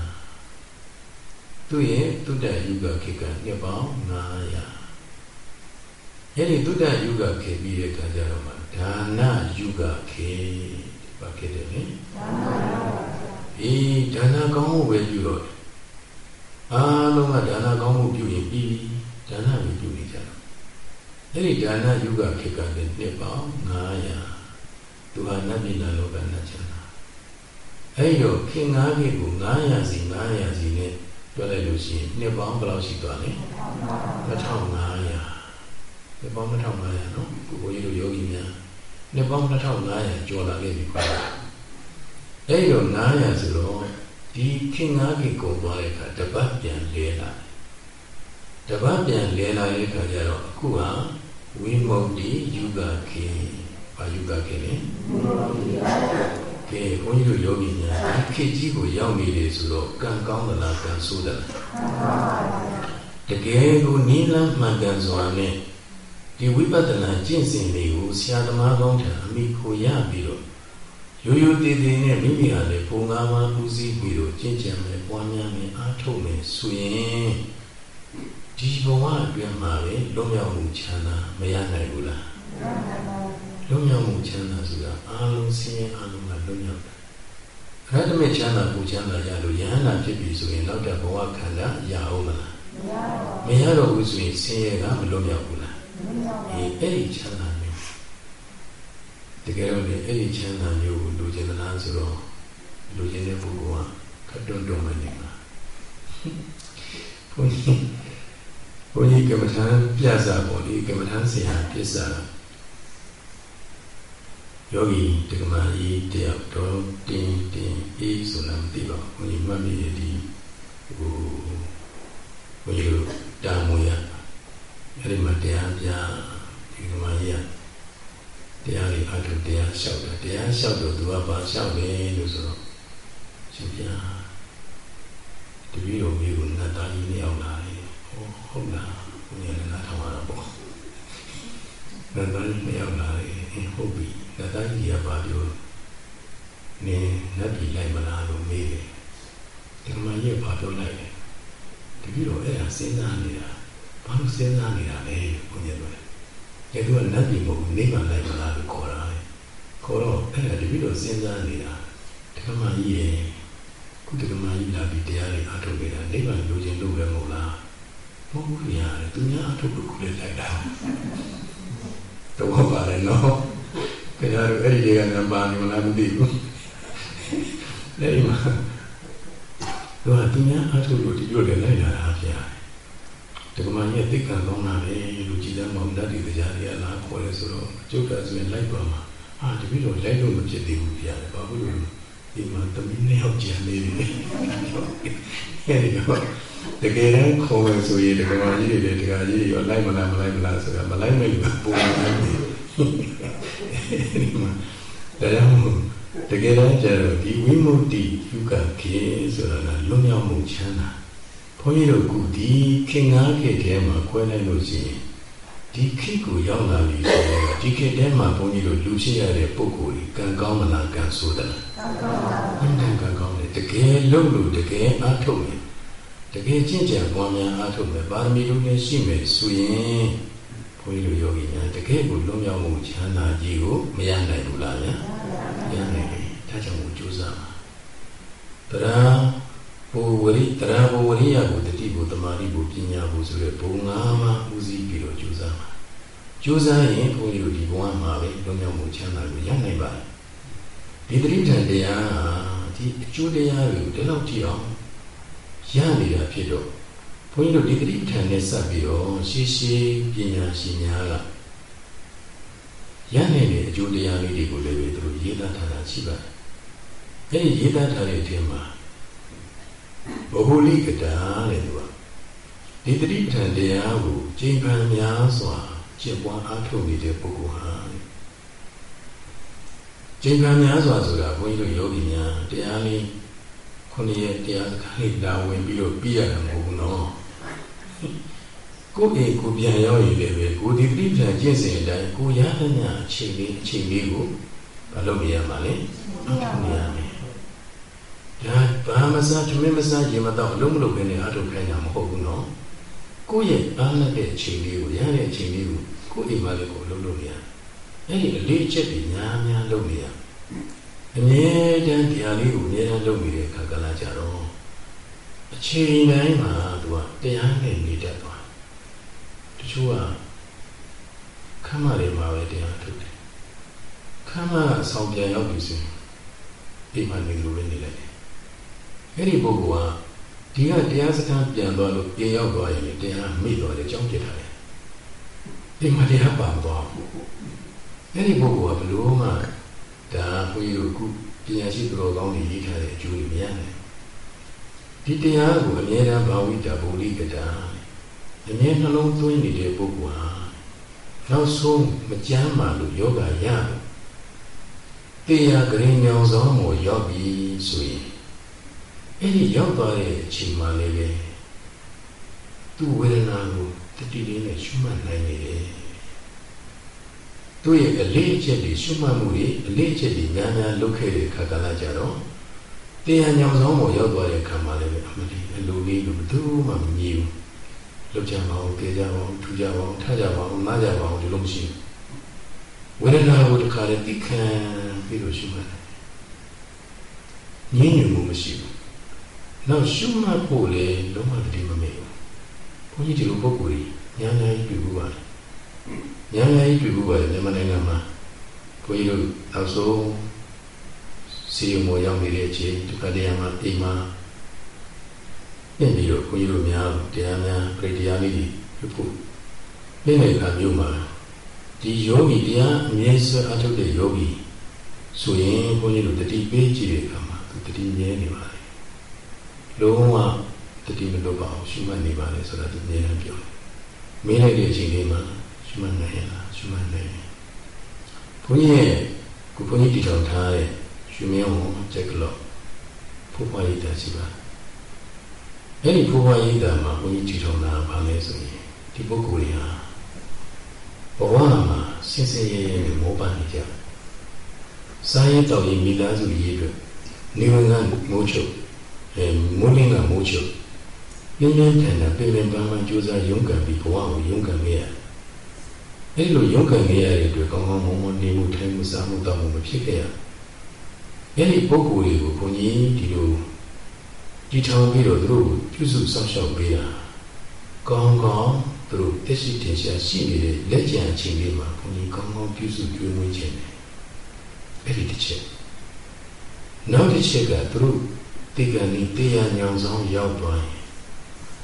သူ့ရဲ့တုတ္တယုဂခေကနှစ်ပေါင်း900အဲ့ဒီတုတ္တယုဂခေပြီးတဲ့အခါကျတော့မှဒါနယုဂခေ ဘာခေတယ်လဲဒါနအေးဒါနကောင်းမှုပဲပြုတော့အားလုံးကဒါနကောင်းမှုပြုရင်ပြီးပြီဒါနပဲပြုနေကြတာအဲ့ဒီဒါနယုဂခေကလည်းနှစ်ပေါင်း900သူဟာနတ်ပြည်နာလောကနတ်ချမ်းသာအဲ့တော့ခင်ငါးခေတ်ကို900စီ900စီနဲ့တွက်လိုက်လို့ရှိရင်နှစ်ပေါင်းဘယ်လောက်ရှိသွားလဲ2500နှစ်ပေါင်း2500နော်ကိုကိုကြီးတို့ယောဂီများ နှစ်ပေါင်း2500ကျော်လာခဲ့ပြီပါအဲ့တော့900ဆိုတော့ဒီခင်ငါးခေတ်ကုန်သွားတဲ့အခါတပတ်ပြန်လဲလာတပတ်ပြန်လဲလာတဲ့အခါကျတော့အခုဟာဝိမု ക്തി ယူဂခေဘာယူဂခေလဲကဲဘုန်းကြီးတို့ယောဂီများဒီခေတ်ကြီးကိုရောက်နေတယ်ဆိုတော့ကံကောင်းသလားကံဆိုးသလားတကယ်ကိုနိလန်းမှန်ကန်စွာနဲ့ ဒီဝိပဿနာကျင့်စဉ်တွေကိုဆရာသမားကောင်းထံအမိခိုရပြီးတော့ရိုးရိုးတည်တည်နဲ့မိမိဟာလည်းဘုံငါးပါးဦးစီးပြီးတော့ကျင့်ကြံမယ်ပွားများမယ်အားထုတ်မယ်ဆိုရင်ဒီဘဝအတွင်းမှာပဲလွတ်မြောက်မှုချမ်းသာမရနိုင်ဘူးလားမရနိုင်ပါဘူးလွတ်မြောက်မှုချမ်းသာဆိုတာအာလုံးစင်းရဲအာလုံးကလွတ်မြောက်တာအရဟတမေချမ်းသာကိုချမ်းသာရလို့ယဟန္တာဖြစ်ပြီဆိုရင်နောက်တဲ့ဘဝခန္ဓာရအောင်မလားမရတော့ဘူးဆိုရင်ဆင်းရဲကမလွတ်မြောက်ဘူးလား အေးအဲ့ဒီချမ်းသာမျိုးတကယ်တော့လေအဲ့ဒီချမ်းသာမျိုးကိုလူကျင်သလားဆိုတော့လူကျင်တဲ့ပုဂ္ဂိုလ်ကခတ်တွန်းတွန်းမနေပါဘုန်းကြီးဘုန်းကြီးကမ္မထာပြစာပေါ့ဒီကမ္မထာဆရာပြစာယောဂီတက္ကမကြီးတယောက်တော့တင်းတင်းအေးဆိုလာမသိပါဘူး။ဘုန်းကြီးမှတ်မိတယ်ဒီဟိုဘုန်းကြီးတို့တာမွေရ အဲ့ဒီမှာတရားပြဒီကမာကြီးကတရားလေးအထုတရားလျှောက်တယ်တရားလျှောက်တော့သူကဘာလျှောက်လဲလို့ဆိုတော့ရှင်ပြတပည့်တော်မျိုးကိုနတ်သားကြီးနဲ့အောင်လာတယ်ဟောဟုတ်လားဘုရားလည်းနားထောင်ရတာပေါ့နတ်သားကြီးနဲ့အောင်လာတယ်ဟုတ်ပြီနတ်သားကြီးကဘာပြောနေနတ်ပြည်လိုက်မလားလို့မေးတယ်ဒီမှာရဲ့ဘာပြောလိုက်လဲတပည့်တော်အဲ့ဒါစဉ်းစားနေတာ ဘာလို့စဉ်းစားနေတာလဲဘုရားပြောတယ်။ဒါကနတ်ပြည်မဟုတ်နိဗ္ဗာန်လိုက်မလားလို့ခေါ်တာ။ခေါ်တော့အဲ့ဒါတပည့်တော်စဉ်းစားနေတာဒီမှာကြီးရဲ့ခုဒီမှာကြီးလာပြီးတရားတွေအားထုတ်နေတာနိဗ္ဗာန်လိုချင်လို့ပဲမဟုတ်လား။မဟုတ်ဘူးဗျာ။သူများအားထုတ်လို့ခုလေးလိုက်တာ။တော့ပါတယ်နော်။ခင်ဗျားတို့အဲ့ဒီတွေကနံပါတ်နေမလားမသိဘူး။အဲ့ဒီမှာတော့သူများအားထုတ်လို့ဒီလိုလည်းလိုက်လာတာဗျာ။ ဒီကမာကြီးသိက္ခာကောင်းတာပဲလို့ကြည်သားမောင်တတ်ဒီတရားတွေကလာခေါ်လဲဆိုတော့ကျုပ်ကဆိုရင်လိုက်ပါမှာ။အာတပည့်တော်လိုက်လို့မဖြစ်သေးဘူးဗျာ။ဘာလို့လဲဒီမှာတမီးနှစ်ယောက်ကျန်နေပြီ။အဲဒီတော့တကယ်တမ်းခေါ်မယ်ဆိုရင်ဒီကမာကြီးတွေတရားကြီးတွေရောလိုက်မလားမလိုက်မလားဆိုတာမလိုက်မဲ့ဘူးပုံမှန်နေ။ဒီမှာတရားတကယ်တမ်းကျတော့ဒီဝိမု ക്തി ယုကခေဆိုတာကလွတ်မြောက်မှုချမ်းသာ ဘုန်းကြီးတို့ကဒီခင်ငါးခေတ်ထဲမှာခွဲလိုက်လို့ရှိရင်ဒီခေတ်ကိုရောက်လာပြီဆိုတော့ဒီခေတ်ထဲမှာဘုန်းကြီးတို့လူရှိရတဲ့ပုံကိုယ်ကြီးကံကောင်းမလားကံဆိုးတယ်လားကံကောင်းပါဘူးကံကောင်းတယ်တကယ်လုပ်လို့တကယ်အားထုတ်ရင်တကယ်ကျင့်ကြံပွားများအားထုတ်မယ်ပါရမီလုံးနဲ့ရှိမယ်ဆိုရင်ဘုန်းကြီးတို့ယောဂီများတကယ်ကိုလွတ်မြောက်မှုချမ်းသာကြီးကိုမရနိုင်ဘူးလားဗျာမရနိုင်ဘူးဒါကြောင့်ကိုကြိုးစားပါတရား ဘူဝရိတရားဘူဝရိယကိုတတိဘူတမာတိဘူပညာဘူဆိုတဲ့ဘုံ၅ပါးဦးစီးပြီးတော့ကြိုးစားပါကြိုးစားရင်ဘုန်းကြီးတို့ဒီဘဝမှာပဲလွတ်မြောက်မှုချမ်းသာကိုရနိုင်ပါတယ်ဒီတတိထံတရားဒီအကျိုးတရားတွေကိုဒီလောက်ကြည့်အောင်ရနေတာဖြစ်တော့ဘုန်းကြီးတို့ဒီတတိထံနဲ့စပ်ပြီးတော့ရှေးရှေးပညာရှင်များကရနိုင်တဲ့အကျိုးတရားလေးတွေကိုလည်းသူတို့ရေးသားထားတာရှိပါတယ်အဲဒီရေးသားထားတဲ့အထက်မှာ ဘဟုလိကတာတဲ့သူကဒီတတိပဋ္ဌာန်တရားကိုကျင့်ခံများစွာကျင့်ပွားအားထုတ်နေတဲ့ပုဂ္ဂိုလ်ဟာကျင့်ခံများစွာဆိုတာဘုန်းကြီးတို့ယောဂီများတရားလေးခုနှစ်ရက်တရားစကားလေးလာဝင်ပြီးတော့ပြီးရတာမဟုတ်ဘူးနော်ကိုယ်အိမ်ကိုပြန်ရောက်ရင်လည်းပဲကိုဒီတိပ္ပံကျင့်စဉ်အတိုင်းကိုရတဲ့ညာအချိန်လေးအချိန်လေးကိုမလုပ်ရမှာလေအထောက်ရမယ် ဒါဘာမစားချမင်းမစားရင်မတော့အလုံးမလုံးပဲနဲ့အထုတ်ခိုင်းတာမဟုတ်ဘူးနော်ကိုယ့်ရဲ့အားနဲ့တဲ့အချိန်လေးကိုရတဲ့အချိန်လေးကိုကိုယ့်အိမ်မှာလေးကိုလုံးလို့ရအဲ့ဒီအလေးချက်တွေများများလုပ်နေရအမြဲတမ်းတရားလေးကိုအမြဲတမ်းလုပ်နေတဲ့အခါကလာကြတော့အချိန်တိုင်းမှာသူကတရားနဲ့နေတတ်သွားတချို့ကခမ်းမတွေမှာပဲတရားထုတ်တယ်ခမ်းမအဆောင်ပြန်ရောက်ပြီဆိုရင်အိမ်မှာနေလို့လည်းနေလိုက်တယ် အဲ့ဒီပုဂ္ဂိုလ်ကဒီကတရားစခန်းပြန်သွားလို့ပြန်ရောက်သွားရင်တရားမိသွားတယ်ကြောင်းပြထားတယ်ဒီမှာတရားပါသွားအဲ့ဒီပုဂ္ဂိုလ်ကဘလို့မှဒါဘုရားတို့ခုပညာရှိသူတော်ကောင်းတွေရေးထားတဲ့အကျိုးတွေမရနိုင်ဒီတရားကိုအမြဲတမ်းဘာဝိတဗုလိကတာအမြဲနှလုံးသွင်းနေတဲ့ပုဂ္ဂိုလ်ဟာနောက်ဆုံးမကြမ်းမှလို့ယောဂရတရားကရင်ညောင်ဆောင်ကိုရောက်ပြီဆိုရင် အဲ့ဒီရောက်သွားတဲ့အချိန်မှလည်းပဲသူ့ဝေဒနာကိုတတိလေးနဲ့ရှုမှတ်နိုင်နေတယ်သူ့ရဲ့အလေးအချက်တွေရှုမှတ်မှုတွေအလေးအချက်တွေများများလုပ်ခဲ့တဲ့ခါကလာကြတော့တရားညောင်ဆောင်ပေါ်ရောက်သွားတဲ့ခါမှလည်းအမလီအလိုလေးကိုဘယ်သူမှမမြည်ဘူးလုပ်ကြပါဦးကြကြပါဦးထူကြပါဦးထားကြပါဦးနားကြပါဦးဒီလိုမရှိဘူးဝေဒနာကိုတခါလေသိခံပြီးလို့ရှုမှတ်တယ်ငြင်းညူမှုမရှိဘူး နောက်ရှုမှတ်ဖို့လေလုံးဝတတိမမေ့ဘူးဘုန်းကြီးဒီလိုပုဂ္ဂိုလ်ကြီးညာညာကြီးတွေ့ဘူးပါညာညာကြီးတွေ့ဘူးပါမြန်မာနိုင်ငံမှာဘုန်းကြီးတို့နောက်ဆုံးစီယမောရောက်နေတဲ့အချိန်ဒီကတရားမှာအိမ်မှာပြင်ပြီးတော့ဘုန်းကြီးတို့များတရားများပြိတရားလေးတွေဖို့ပြင်တဲ့အခါမျိုးမှာဒီယောဂီတရားအမြဲဆွဲအထုတ်တဲ့ယောဂီဆိုရင်ဘုန်းကြီးတို့တတိပေးကြည့်တဲ့အခါမှာသူတတိမြဲနေပါလုံး ဝတတိမလွတ်ပါအောင်ရှုမှတ်နေပါလေဆိုတာသူအမြဲတမ်းပြောတယ်မင်းလိုက်တဲ့အချိန်လေးမှာရှုမှတ်နိုင်ရလားရှုမှတ်နိုင်တယ်ဘုန်းကြီးရဲ့ကိုဘုန်းကြီးတည်ထောင်ထားတဲ့ရွှေမင်းဟောကျက်ကလော့ဖို့ဖွားရည်တာရှိပါအဲ့ဒီဖို့ဖွားရည်တာမှာဘုန်းကြီးတည်ထောင်တာဘာလဲဆိုရင်ဒီပုဂ္ဂိုလ်တွေဟာဘဝမှာစင်စင်ရဲရဲနဲ့မောပန်းနေကြစားရင်တောက်ရင်မိသားစုရေးအတွက်နေဝင်ကမိုးချုပ် အဲမိုးလင်းကမိုးချုပ်ပြင်းပြင်းထန်ထန်ပြင်ပန်းပန်းကြိုးစားရုန်းကန်ပြီးဘဝကိုရုန်းကန်ခဲ့ရအဲ့လိုရုန်းကန်ခဲ့ရတဲ့အတွက်ကောင်းကောင်းမွန်မွန်နေမှုထိုင်မှုစားမှုတောက်မှုမဖြစ်ခဲ့ရအဲ့ဒီပုဂ္ဂိုလ်တွေကိုဘုန်းကြီးဒီလိုကြည်ထောင်ပြီးတော့သူတို့ပြုစုစောင့်ရှောက်ပေးတာကောင်းကောင်းသူတို့တက်ရှိတင်ရှားရှိနေတဲ့လက်ကျန်အချိန်လေးမှာဘုန်းကြီးကောင်းကောင်းပြုစုကျွေးမွေးခြင်းတယ်အဲ့ဒီတစ်ချက်နောက်တစ်ချက်ကသူတို့ တေကံဒီတရားညောင်ဆောင်ရောက်သွားရင်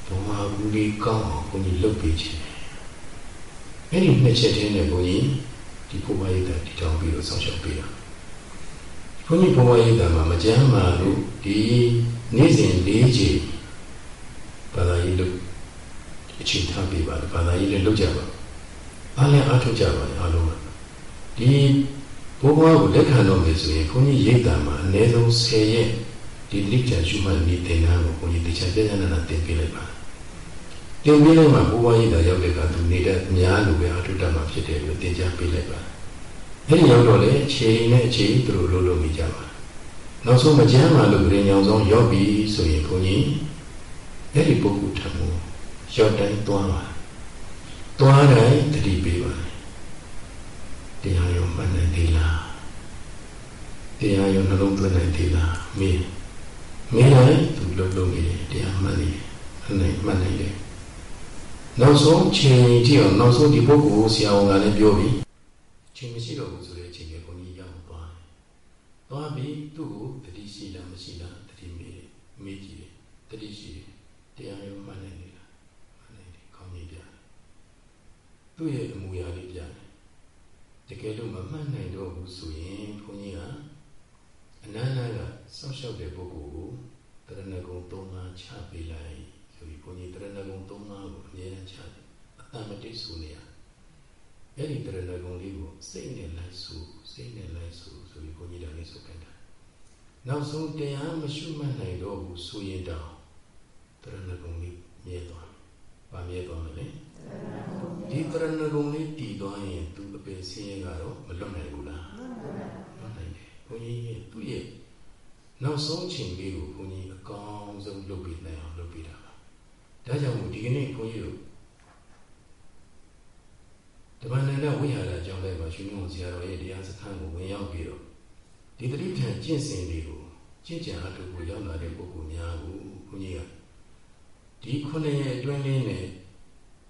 ဘုံဟာကူလေးကောင်းအောင်ဘုန်းကြီးလုပ်ပေးခြင်းအဲ့ဒီနှစ်ချက်တည်းနဲ့ဘုန်းကြီးဒီဘုရားရိပ်တာတည်ထောင်ပြီးတော့ဆောင်းရှောက်ပေးတာဘုန်းကြီးဘုရားရိပ်တာမှာမကြမ်းမာလို့ဒီနေ့စဉ်၄ချိန်ဘာသာရေးလုပ်အချိန်ထားပေးပါဘာသာရေးလည်းလုပ်ကြပါအားလည်းအားထုတ်ကြပါအားလုံးဒီဘုရားကိုလက်ခံတော့မယ်ဆိုရင်ဘုန်းကြီးရိပ်တာမှာအနည်းဆုံး10ရက် ဒီလိချာရှုမှတ်နေတင်တာကိုဘုန်းကြီးတရားပြညာနာတင်ပေးလိုက်ပါတင်ပေးလိုက်မှဘုရားရိပ်တာရောက်တဲ့ကသူနေတဲ့အများလိုပဲအားထုတ်တတ်မှာဖြစ်တယ်လို့တင်ကြားပေးလိုက်ပါအဲ့ဒီရောက်တော့လေချိန်နဲ့အချိန်သူတို့လုံးလုံးမိကြပါနောက်ဆုံးမကြမ်းမှလို့ဂရင်ညောင်ဆုံးရောက်ပြီဆိုရင်ဘုန်းကြီးအဲ့ဒီပုဂ္ဂိုလ်ထံကိုရောက်တိုင်းသွားပါသွားတိုင်းတတိပေးပါတရားရောမှတ်နိုင်သေးလားတရားရောနှလုံးသွင်းနိုင်သေးလားမင်း မင်းလည်းသူလုံးလုံးနေတယ်တရားမှတ်နေတယ်နိုင်မှတ်နိုင်တယ်နောက်ဆုံးချိန်ကြည့်အောင်နောက်ဆုံးဒီပုဂ္ဂိုလ်ဆရာဝန်ကလည်းပြောပြီးချိန်မရှိတော့ဘူးဆိုတဲ့အချိန်ကဘုန်းကြီးရောက်သွားတယ်သွားပြီးသူ့ကိုတတိရှိလားမရှိလားတတိမေးမေးကြည့်တယ်တတိရှိတယ်တရားရောမှတ်နိုင်တယ်လားမှတ်နိုင်တယ်ခေါင်းကြီးပြတယ်သူ့ရဲ့အမူအရာလေးပြတယ်တကယ်လို့မမှတ်နိုင်တော့ဘူးဆိုရင်ဘုန်းကြီးကအနန္တက စောင့်ရှောက်တဲ့ပုဂ္ဂိုလ်ကိုတရဏဂုံ၃ပါးချပေးလိုက်ဆိုပြီးဘုန်းကြီးတရဏဂုံ၃ပါးကိုအမြဲတမ်းချတယ်အတမတိတ်ဆိုနေရအဲ့ဒီတရဏဂုံလေးကိုစိတ်နဲ့လိုက်ဆိုစိတ်နဲ့လိုက်ဆိုဆိုပြီးဘုန်းကြီးတော်လေးဆိုခိုင်းတာနောက်ဆုံးတရားမရှုမှတ်နိုင်တော့ဘူးဆိုရင်တော့တရဏဂုံလေးမြဲသွား။ဗာမြဲသွားမလဲ။ဒီတရဏဂုံလေးတည်သွားရင်သူအပင်ဆင်းရဲကတော့မလွတ်နိုင်ဘူးလား။လွတ်နိုင်တယ်။ဘုန်းကြီးရဲ့သူ့ရဲ့ နောက်ဆုံးချိန်လေးကိုဘုန်းကြီးအကောင်းဆုံးလုပ်ပြီးနိုင်အောင်လုပ်ပြီးတာပါ။ဒါကြောင့်မို့ဒီကနေ့ဘုန်းကြီးတို့ဓမ္မနန္ဒဝိဟာရကျောင်းထဲမှာရှင်မြတ်ဆရာတော်ရဲ့တရားစခန်းကိုဝင်ရောက်ပြီးတော့ဒီတတိထံကျင့်စဉ်တွေကိုကျင့်ကြံအထုပ်ကိုရောက်လာတဲ့ပုဂ္ဂိုလ်များကိုဘုန်းကြီးကဒီခုနှစ်ရဲ့အတွင်းလေးနဲ့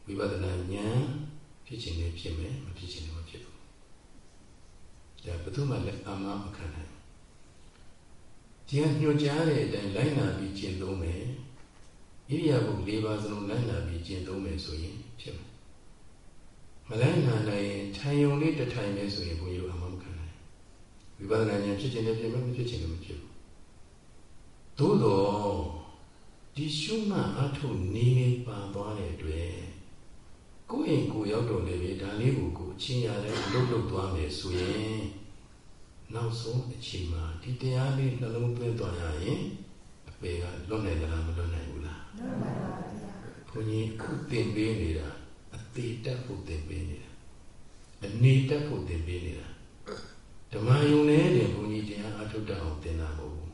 ဝိပဿနာဉာဏ်ဖြစ်ခြင်းနဲ့ဖြစ်မယ်မဖြစ်ခြင်းနဲ့မဖြစ်ဘူး။ဒါဘယ်သူမှလည်းအာမမခံနိုင်ဘူး။ ဒီကညွှန်ကြားတဲ့အတိုင်းလိုက်နာပြီးကျင့်သုံးမယ်။ဣရိယာပု၄ပါးစလုံးလိုက်နာပြီးကျင့်သုံးမယ်ဆိုရင်ဖြစ်မယ်။မလိုက်နာနိုင်ရင်ထိုင်ယုံလေးတစ်ထိုင်ပဲဆိုရင်ဘုရားအာမမခံနိုင်။ဝိပဿနာဉာဏ်ဖြစ်ခြင်းနဲ့ဖြစ်မယ်မဖြစ်ခြင်းနဲ့မဖြစ်ဘူး။သို့တော့ဒီရှုမှတ်အထုနေနေပါသွားတဲ့အတွက်ကိုယ့်အိမ်ကိုရောက်တော့လေပဲဒါလေးကိုကိုအချင်းရတယ်လှုပ်လှုပ်သွားမယ်ဆိုရင် နောက်ဆုံးအချိန်မှာဒီတရားလေးနှလုံးသွင်းသွားရရင်အပေကလွတ်နိုင်သလားမလွတ်နိုင်ဘူးလားလွတ်ပါပါဘုန်းကြီးအခုသင်ပေးနေတာအသေးတက်ဖို့သင်ပေးနေတာအနေတက်ဖို့သင်ပေးနေတာဓမ္မယုံနဲ့တင်ဘုန်းကြီးတရားအထုတ်တတ်အောင်သင်တာမဟုတ်ဘူး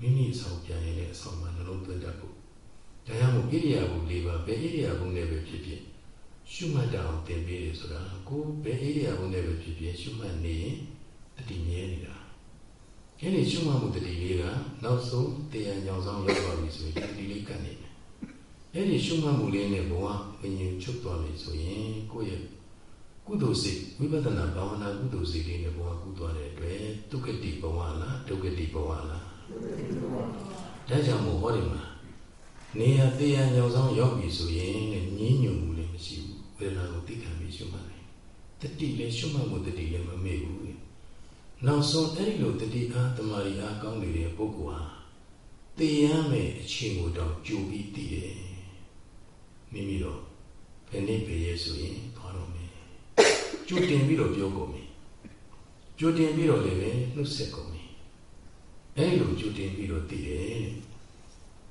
မိမိဆောင်ပြန်ရင်လည်းအဆောင်မှာနှလုံးသွင်းတတ်ဖို့ဒါကြောင့်မို့ဣရိယာပုလေးပါဘယ်ဣရိယာပုနဲ့ပဲဖြစ်ဖြစ်ရှုမှတ်တအောင်သင်ပေးတယ်ဆိုတာကိုဘယ်ဣရိယာပုနဲ့ပဲဖြစ်ဖြစ်ရှုမှတ်နေရင် တတိမြဲနေတာအဲ့ဒီရှုမှတ်မှုတတိလေးကနောက်ဆုံးတရားညောင်ဆောင်ရောက်သွားပြီဆိုရင်တတိလေးကတ်နေတယ်အဲ့ဒီရှုမှတ်မှုလေးနဲ့ဘဝဝิญဉ်ချုပ်သွားပြီဆိုရင်ကိုယ့်ရဲ့ကုသိုလ်စိတ်ဝိပဿနာဘာဝနာကုသိုလ်စိတ်လေးနဲ့ဘဝကုသွားတဲ့အတွက်ဒုက္ခတိဘဝလားဒုက္ခတိဘဝလားဒါကြောင့်မို့ဟောဒီမှာနေရတရားညောင်ဆောင်ရောက်ပြီဆိုရင်ညင်းညွန်မှုလည်းမရှိဘူးဝေဒနာကိုသိခံပြီးရှုမှတ်တယ်တတိလည်းရှုမှတ်မှုတတိလည်းမမေ့ဘူး နောက်ဆုံးအဲ့ဒီလိုတတိအားတမာရီအားကောင်းနေတဲ့ပုဂ္ဂိုလ်ဟာသိရမယ်အချိန်ကိုတော့ကြိုပြီးသိတယ်မိမိတော့ဘယ်နေ့ဘယ်ရက်ဆိုရင်သွားတော့မယ်ကြိုတင်ပြီးတော့ပြောကုန်ပြီကြိုတင်ပြီးတော့လည်းပဲနှုတ်ဆက်ကုန်ပြီအဲ့လိုကြိုတင်ပြီးတော့သိတယ်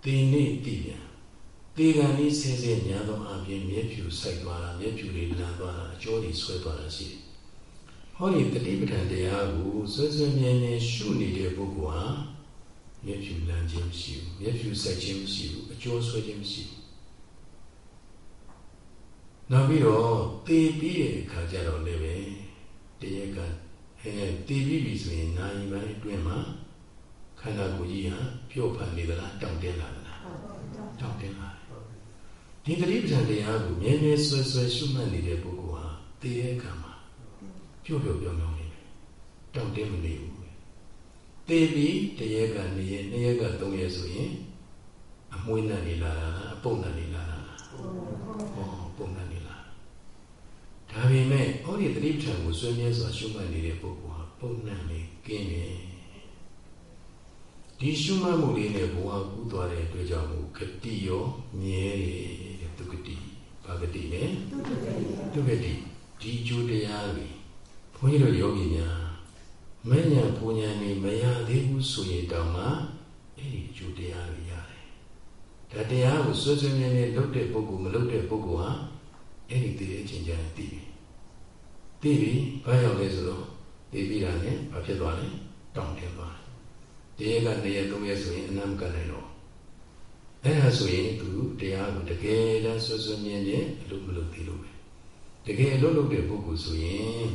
သိနေသိပြန်သေကံလေးဆဲဆဲညာသောအပြင်မျက်ဖြူစိုက်သွားတာမျက်ဖြူလေးလန်သွားတာအကျော်ကြီးဆွဲသွားတာရှိတယ် ဟောဒီတတိပဋ္ဌာန်တရားကိုဆွဲဆွဲမြဲမြဲရှုနေတဲ့ပုဂ္ဂိုလ်ဟာမျက်ဖြူလန်းခြင်းမရှိဘူးမျက်ဖြူစိုက်ခြင်းမရှိဘူးအကျော်ဆွဲခြင်းမရှိဘူးနောက်ပြီးတော့တေပြီးတဲ့အခါကျတော့လည်းပဲတရက်ကအဲတေပြီးပြီဆိုရင်နိုင်ပိုင်းအတွင်းမှာခန္ဓာကိုယ်ကြီးဟာပြုတ်ဖန်နေသလားတောင့်တင်းလာသလားတောင့်တင်းလာဒီတတိပ္ပံတရားကိုမြဲမြဲဆွဲဆွဲရှုမှတ်နေတဲ့ပုဂ္ဂိုလ်ဟာတေတဲ့အခါမှာ ပြုတ်ပြုတ်ပြောင်းပြောင်းနေတယ်တောင့်တင်းမနေဘူးတေပြီးတရက်ကနေ့ရက်နှစ်ရက်ကသုံးရက်ဆိုရင်အမွှေးနဲ့နေလာတာအပုပ်နဲ့နေလာတာဟောပုံနဲ့နေလာဒါပေမဲ့ဟောဒီတတိပ္ပံကိုဆွဲမြဲစွာရှုမှတ်နေတဲ့ပုဂ္ဂိုလ်ဟာပုံနဲ့နေကင်းတယ်ဒီရှုမှတ်မှုလေးနဲ့ဘဝကူးသွားတဲ့အတွက်ကြောင့်ဂတိရောမြဲတယ်ဒုက္ခတိဘာဂတိလဲဒုက္ခတိဒီကျိုးတရားတွေဘု န်းကြီးတို့ယောဂီများမဉ္ဇဉ်ပူဉ္ဇဉ်နေမရသေးဘူးဆိုရင်တောင်မှအဲ့ဒီကျိုးတရားတွေရတယ်ဒါတရားကိုစွဲစွဲမြဲမြဲလုပ်တဲ့ပုဂ္ဂိုလ်မလုပ်တဲ့ပုဂ္ဂိုလ်ဟာအဲ့ဒီတည်တဲ့အချင်းချင်းသိပြီသိပြီဘာရောက်လဲဆိုတော့သိပြီတာနဲ့ဘာဖြစ်သွားလဲတောင်းတင်သွားတယ်တရားက2ရက်3ရက်ဆိုရင်အနမ်းကနိုင်တော့အဲ့ဒါဆိုရင်သူတရားကိုတကယ်တမ်းဆွဆွမြင်ချင်းအလုပ်မလုပ်သေးလို့ပဲတကယ်အလုပ်လုပ်တဲ့ပုဂ္ဂိုလ်ဆိုရင်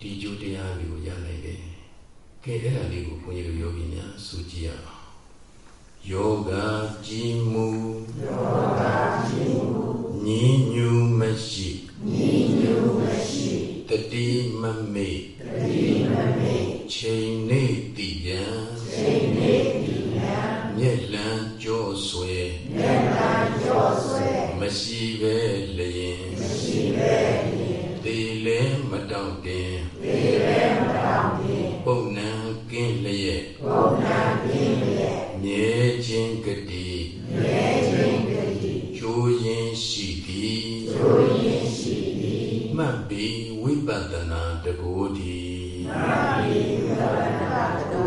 ဒီကျိုးတရားတွေကိုရနိုင်တယ်ကဲအဲ့ဒါလေးကိုဘုန်းကြီးတို့ယောဂီများဆိုကြည့်ရအောင်ယောဂကြည်မူယောဂကြည်မူညီညူမရှိညီညူမရှိတတိမမေတတိမမေချိန်နေတည်ပြန်ချိန်နေတည်ပြန်မျက်လန်းကြောဆွဲမျက်လန်းကြောဆွဲမရှိပဲလျင်မရှိပဲလျင်တေလဲ မတောင့်တင်တေလဲမတောင့်တင်ပုံနံကင်းလျက်ပုံနံကင်းလျက်မြဲခြင်းဂတိမြဲခြင်းဂတိကျိုးရင်ရှိသည်ကျိုးရင်ရှိသည်မှတ်ပြီးဝိပဿနာတကူဒီမှတ်ပြီးဝိပဿနာတကူ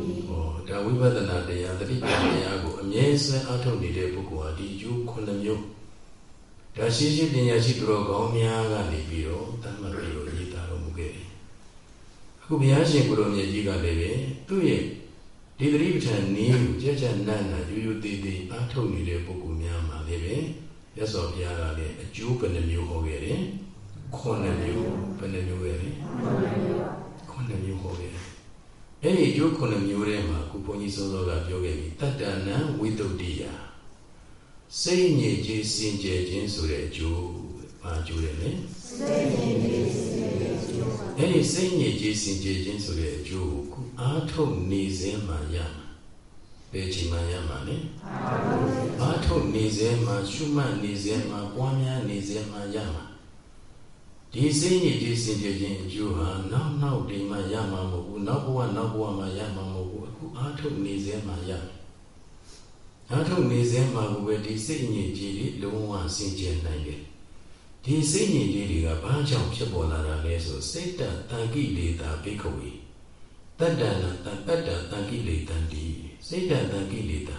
ဒီဟောဒါဝိပဿနာတရားတတိပတရားကိုအမြဲဆွဲအားထုတ်နေတဲ့ပုဂ္ဂိုလ်ဟာဒီကျိုးခုနှစ်မျိုး ဒါရှိရှိပညာရှိသူတော်ကောင်းများကနေပြီးတော့တတ်မှတ်ပြီးတော့ရေးသားတော်မူခဲ့တယ်အခုဘုရားရှင်ကိုယ်တော်မြတ်ကြီးကလည်းပဲသူ့ရဲ့ဒီတတိပဋ္ဌာန်နည်းကိုကြက်ကြက်နတ်နတ်ယူယူသေးသေးအားထုတ်နေတဲ့ပုဂ္ဂိုလ်များမှာလည်းပဲရသော်ဘုရားကလည်းအကျိုးဘယ်နှမျိုးဟောခဲ့တယ်ခုနှစ်မျိုးဘယ်နှမျိုးလဲခုနှစ်မျိုးဟောခဲ့တယ်အဲ့ဒီအကျိုးခုနှစ်မျိုးထဲမှာခုဘုန်းကြီးစောစောကပြောခဲ့ပြီတတ္တနံဝိတုဒ္ဓိယ စိတ်ညစ်ခြင်းစင်ကြယ်ခြင်းဆိုတဲ့အကျိုးဘာအကျိုးလဲလဲစိတ်ညစ်ခြင်းစင်ကြယ်ခြင်းအဲ့ဒီစိတ်ညစ်ခြင်းစင်ကြယ်ခြင်းဆိုတဲ့အကျိုးကိုခုအားထုတ်နေစဉ်မှာရမှာဘယ်ချိန်မှရမှာလဲအားထုတ်နေစဉ်မှာရှုမှတ်နေစဉ်မှာပွားများနေစဉ်မှာရမှာဒီစိတ်ညစ်ခြင်းစင်ကြယ်ခြင်းအကျိုးဟာနောက်နောက်ဒီမှရမှာမဟုတ်ဘူးနောက်ဘဝနောက်ဘဝမှာရမှာမဟုတ်ဘူးအခုအားထုတ်နေစဉ်မှာရမှာ အားထုတ်နေစဉ်မှာကိုပဲဒီစိတ်ညစ်ခြင်းတွေလုံးဝစင်ကြယ်နိုင်တယ်ဒီစိတ်ညစ်ခြင်းတွေကဘာကြောင့်ဖြစ်ပေါ်လာတာလဲဆိုစိတ်တန်တန်ကိလေသာဘိက္ခဝေတတ္တနာတတ္တတန်ကိလေသာတိစိတ်တန်တန်ကိလေသာ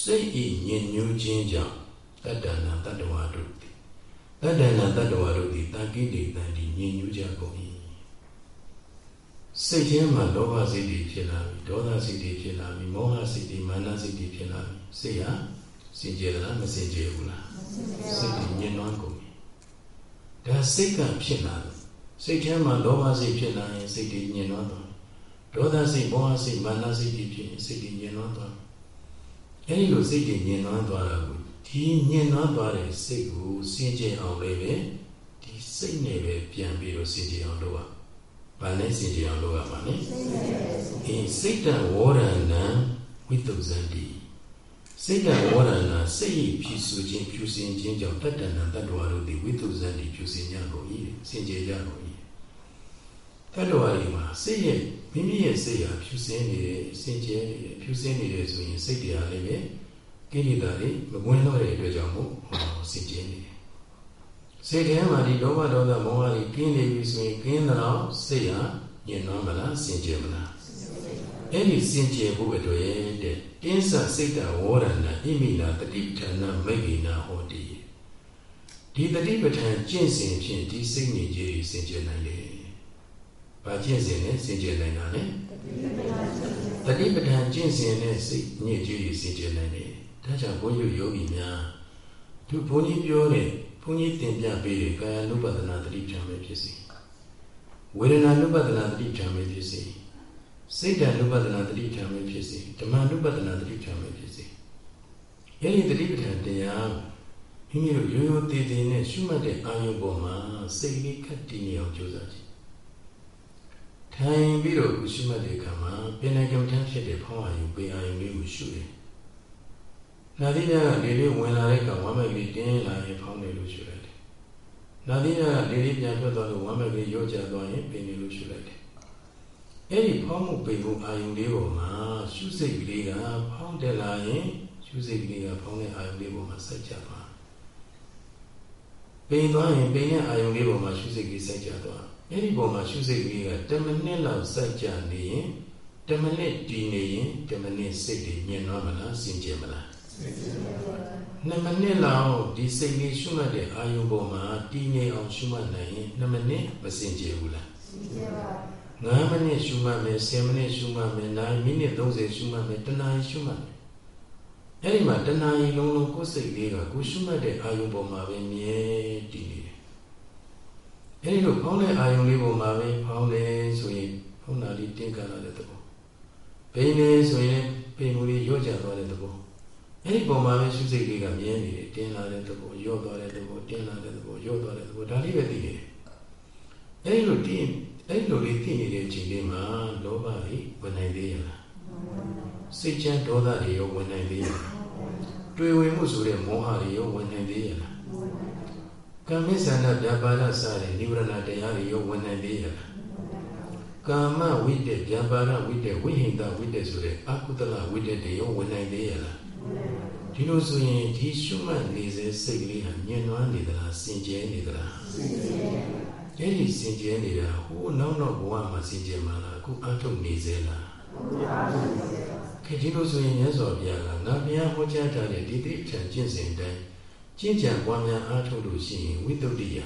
စိတ်ဤညင်ညူးခြင်းကြောင့်တတ္တနာတတ္တဝါတို့တတ္တနာတတ္တဝါတို့သည်တန်ကိလေသာတိညင်ညူးကြကုန်၏ စိတ်ထဲမှာလောဘစိတ်တွေဖြစ်လာပြီဒေါသစိတ်တွေဖြစ်လာပြီမောဟစိတ်တွေမာနစိတ်တွေဖြစ်လာပြီစိတ်ဟာစင်ကြယ်လားမစင်ကြယ်ဘူးလားစိတ်တွေညင်နွမ်းကုန်ပြီဒါစိတ်ကဖြစ်လာတယ်စိတ်ထဲမှာလောဘစိတ်ဖြစ်လာရင်စိတ်တွေညင်နွမ်းသွားဒေါသစိတ်မောဟစိတ်မာနစိတ်တွေဖြစ်ရင်စိတ်တွေညင်နွမ်းသွားအဲဒီလိုစိတ်တွေညင်နွမ်းသွားတာကိုဒီညင်နွမ်းသွားတဲ့စိတ်ကိုစင်ကြယ်အောင်လည်းပဲဒီစိတ်နဲ့ပဲပြန်ပြီးတော့စင်ကြယ်အောင်လုပ်ရ။ ဘာနဲ့စင်ကြယ်အောင်လုပ်ရမှာလဲ။အေးစိတ်တဝေါရဏံဝိတုဇန္တိစိတ်တဝေါရဏစိတ်ဖြူစုခြင်းဖြူစင်ခြင်းကြောင့်တတ္တနာတတ္တဝါတို့သည်ဝိတုဇန္တိဖြူစင်ကြကုန်၏စင်ကြယ်ကြကုန်၏တတ္တဝါတွေမှာစိတ်ရဲ့ဘမိမိရဲ့စိတ်ဟာဖြူစင်းနေတယ်စင်ကြဲနေတယ်ဖြူစင်းနေတယ်ဆိုရင်စိတ်တရားလည်းပဲကိလေသာတွေမဝင်တော့တဲ့အတွက်ကြောင့်မို့ဟောစင်ကြဲနေတယ် စိတ်ထဲမှာဒီလောဘဒေါသမောဟတွေကင်းနေပြီဆိုရင်ကင်းတော့စိတ်ဟာညင်တော့မလားစင်ကြဲမလားအဲ့ဒီစင်ကြယ်ဖို့အတွက်တဲ့တင်းစစိတ်တဝေါရဏဣမိနာတတိပဋ္ဌာနမိဂိနာဟောတိဒီတတိပဋ္ဌာန်ကျင့်စဉ်ဖြင့်ဒီစိတ်နေကြီးစင်ကြယ်နိုင်တယ်။ဘာကျင့်စဉ်နဲ့စင်ကြယ်နိုင်တာလဲတတိပဋ္ဌာန်ကျင့်စဉ်နဲ့စိတ်ညစ်ကြီးစင်ကြယ်နိုင်တယ်။ဒါကြောင့်ဘုန်းကြီးယောဂီများသူဘုန်းကြီးပြောတဲ့ ဘုန်းကြီးသင်ပြပေးတဲ့ကာယ ानु ပဒနာတတိပဋ္ဌာန်ပဲဖြစ်စေဝေဒနာ ानु ပဒနာတတိပဋ္ဌာန်ပဲဖြစ်စေစိတ်တ ानु ပဒနာတတိပဋ္ဌာန်ပဲဖြစ်စေဓမ္မ ानु ပဒနာတတိပဋ္ဌာန်ပဲဖြစ်စေအဲဒီတတိပဋ္ဌာန်တရားမိမိတို့ရိုးရိုးတည်တည်နဲ့ရှုမှတ်တဲ့အာယုပေါ်မှာစိတ်လေးခတ်တည်နေအောင်ကြိုးစားကြည့်ထိုင်ပြီးတော့ရှုမှတ်တဲ့အခါမှာပြင်နိုင်ကမ္မထမ်းဖြစ်တဲ့ဖောင်းအာယုပေအာယုလေးကိုရှုတယ် နာသီးများကလေလေးဝင်လာတဲ့အခါဝမ်းမဲ့ကလေးတင်းလာရင်ဖောင်းတယ်လို့ရှုလိုက်တယ်နာသီးများကလေလေးပြန်ထွက်သွားလို့ဝမ်းမဲ့ကလေးရော့ကျသွားရင်ပင်တယ်လို့ရှုလိုက်တယ်အဲ့ဒီဖောင်းမှုပိန်မှုအာယုလေးပေါ်မှာရှုစိတ်ကလေးကဖောင်းတယ်လာရင်ရှုစိတ်ကလေးကဖောင်းတဲ့အာယုလေးပေါ်မှာစိုက်ကြပါပိန်သွားရင်ပိန်တဲ့အာယုလေးပေါ်မှာရှုစိတ်ကလေးစိုက်ကြသွားအဲ့ဒီပေါ်မှာရှုစိတ်ကလေးက10မိနစ်လောက်စိုက်ကြနေရင်10မိနစ်တည်နေရင်10မိနစ်စိတ်တွေညင်သွားမလားစင်ကြယ်မလား 2မိနစ်လောက်ဒီစိတ်လေးရှုမှတ်တဲ့အာယုပေါ်မှာတည်နေအောင်ရှုမှတ်နိုင်ရင်2မိနစ်မစင်ကြယ်ဘူးလားစင်ကြယ်ပါ9မိနစ်ရှုမှတ်မယ်10မိနစ်ရှုမှတ်မယ်9မိနစ်30ရှုမှတ်မယ်တနာရီရှုမှတ်မယ်အဲ့ဒီမှာတဏှာကြီးလုံးလုံးကိုယ်စိတ်လေးကကိုရှုမှတ်တဲ့အာယုံပေါ်မှာပဲမြဲတည်နေတယ်။အဲ့ဒီလိုဖောင်းတဲ့အာယုံလေးပေါ်မှာပဲဖောင်းတယ်ဆိုရင်ဖောင်းတာလေးတင်းကန်လာတဲ့သဘော။ဘိနေဆိုရင်ပိန်မူလေးရော့ကျသွားတဲ့သဘော။ အဲ့ဒီပေါ်မှာပဲရှုစိတ်လေးကမြဲနေတယ်တင်းလာတဲ့သဘောရော့သွားတဲ့သဘောတင်းလာတဲ့သဘောရော့သွားတဲ့သဘောဒါလေးပဲသိနေတယ်။အဲ့ဒီလိုတင်းအဲ့ဒီလိုလေးသိနေတဲ့အချိန်လေးမှာလောဘကြီးဝင်နိုင်သေးရလား။စိတ်ချမ်းဒေါသတွေရောဝင်နိုင်သေးရလားတွေ့ဝင်မှုဆိုတဲ့မောဟတွေရောဝင်နိုင်သေးရလားကမ္မစ္ဆန္ဒပြပါဒစတဲ့နိဗ္ဗာန်တရားတွေရောဝင်နိုင်သေးရလားကာမဝိတ္တပြပါဒဝိတ္တဝိဟိတဝိတ္တဆိုတဲ့အကုသလဝိတ္တတွေရောဝင်နိုင်သေးရလား ဒီလိုဆိုရင်ဒီရှုမှတ်နေစေစိတ်ကလေးဟာညင်နွမ်းနေသလားစင်ကြဲနေသလားစင်ကြဲအဲ့ဒီစင်ကြဲနေတာဟိုနောက်နောက်ဘဝမှာစင်ကြဲမှာလားအခုအထုတ်နေစေလားခေဒီလိုဆိုရင်မြတ်စွာဘုရားကငါဘုရားဟောကြားထားတဲ့ဒီတိထံကျင့်စဉ်တိုင်းကျင့်ကြံပွားများအားထုတ်လို့ရှိရင်ဝိတ္တုတ္တိယ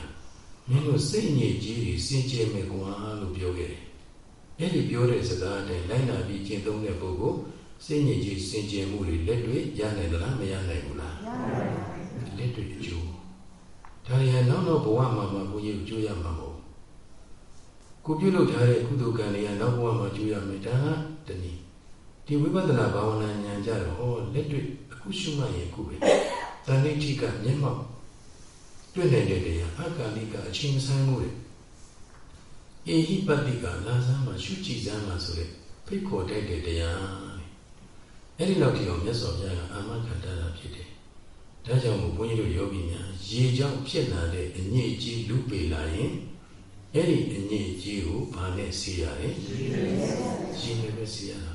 မင်းတို့စိတ်ညစ်ကြီးတွေစင်ကြယ်မယ်ကွာလို့ပြောခဲ့တယ်။အဲ့ဒီပြောတဲ့စကားအတိုင်းလိုက်နာပြီးကျင့်သုံးတဲ့ပုဂ္ဂိုလ် စိတ်ညစ်ကြီးစင်ကြယ်မှုတွေလက်တွေ့ရနိုင်သလားမရနိုင်ဘူးလား။ရနိုင်ပါဘူး။လက်တွေ့အကျိုးဒါရီဟနောက်တော့ဘဝမှာမှဘုန်းကြီးကိုကြိုးရမှာမဟုတ်ဘူး။ကိုပြုလုပ်ထားတဲ့ကုသိုလ်ကံတွေကနောက်ဘဝမှာကြိုးရမယ်ဒါကတနည်းဒီဝိပဿနာဘာဝနာဉာဏ်ကြတော့ဟောလက်တွေ့အခုရှုမှတ်ရင်အခုပဲတဏှိဋ္ဌိကမျက်မှောက်တွေ့နိုင်တဲ့တရားအကာလိကအချင်းဆိုင်မှုတွေအေဟိပတိကလာစမ်းမှာရှုကြည့်စမ်းမှာဆိုတဲ့ဖိတ်ခေါ်တတ်တဲ့တရား အဲ့ဒီလောက်ဒီအောင်မြတ်စွာဘုရားကအာမခံတတ်တာဖြစ်တယ်ဒါကြောင့်မို့ဘုန်းကြီးတို့ယောဂီများရေကြောင့်ဖြစ်လာတဲ့အညစ်အကြေးလူပေလာရင်အဲ့ဒီအညစ်အကြေးကိုဘာနဲ့စီရတယ်ရေနဲ့ပဲစီရတာ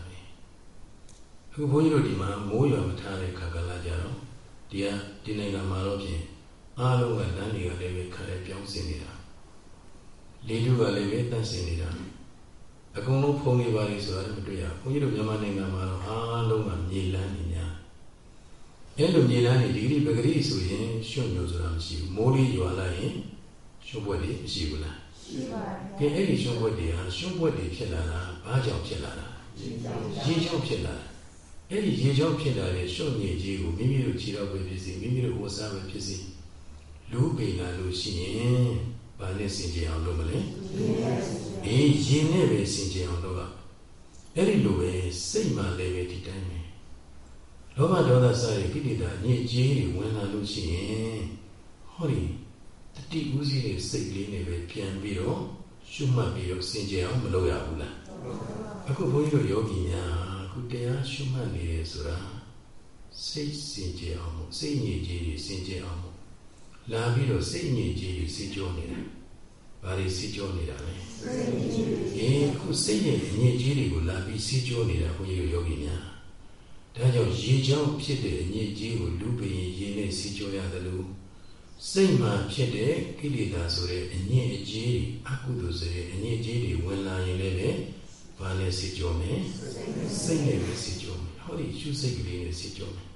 အခုဘုန်းကြီးတို့ဒီမှာမိုးရွာမထားတဲ့ခါကလာကြတော့ဒီကဒီနိုင်ငံမှာတော့ဖြင့်အားလုံးကလမ်းတွေကလည်းပဲခါလဲပြောင်းစင်နေတာလေထုကလည်းပဲတန့်စင်နေတာ အကုန်လုံးဖုံးနေပါလေဆိုတာလည်းမတွေ့ရဘူးဘုန်းကြီးတို့မြန်မာနိုင်ငံမှာတော့အားလုံးကမြေလန်းနေများအဲ့လိုမြေလန်းနေဒီဂရီပဂရီဆိုရင်ရွှွန့်မျိုးဆိုတာမရှိဘူးမိုးလေးရွာလိုက်ရင်ရွှွန့်ဘွက်တွေမရှိဘူးလားရှိပါတယ်။ကဲအဲ့ဒီရွှွန့်ဘွက်တွေဟာရွှွန့်ဘွက်တွေဖြစ်လာတာဘာကြောင့်ဖြစ်လာတာရေကြောင့်ဖြစ်လာတာအဲ့ဒီရေကြောင့်ဖြစ်လာတဲ့ရှုံ့ညစ်ကြီးကိုမိမိတို့ခြေတော်ပဲဖြစ်စီမိမိတို့ဝတ်စားပဲဖြစ်စီလူပေလာလို့ရှိရင်ဘာနဲ့စင်ကြအောင်လုပ်မလဲ အေးရင်နဲ့ပဲစင်ကြအောင်လုပ်ရအဲ့ဒီလိုပဲစိတ်မှလည်းပဲဒီတိုင်းပဲလောဘဒေါသစတဲ့ကိလေသာညစ်ကြေးတွေဝင်လာလို့ရှိရင်ဟောဒီတတိဥစည်းတဲ့စိတ်လေးနဲ့ပဲပြန်ပြီးတော့ရှုမှတ်ပြီးတော့စင်ကြအောင်မလုပ်ရဘူးလားအခုဘုန်းကြီးတို့ယောဂီများခုတရားရှုမှတ်နေရဆိုတာစိတ်စင်ကြယ်အောင်မို့စိတ်ညစ်ကြေးတွေစင်ကြယ်အောင်မို့လာပြီးတော့စိတ်ညစ်ကြေးတွေစေကြောနေတာ ဘဘာတွေစီကြောနေတာလဲအေးခုစိတ်ရဲ့အညစ်အကြေးတွေကိုလာပြီးစီကြောနေတာဘုန်းကြီးတို့ယောဂီများဒါကြောင့်ရေချောင်းဖြစ်တဲ့အညစ်အကြေးကိုလူပင်ရေနဲ့စီကြောရတယ်လို့စိတ်မှဖြစ်တဲ့ကိလေသာဆိုတဲ့အညစ်အကြေးအကုသိုလ်ဆိုတဲ့အညစ်အကြေးတွေဝင်လာရင်လည်းဘာနဲ့စီကြောမယ်စိတ်နဲ့ပဲစီကြောမယ်ဟောဒီရှုစိတ်ကလေးနဲ့စီကြောမယ်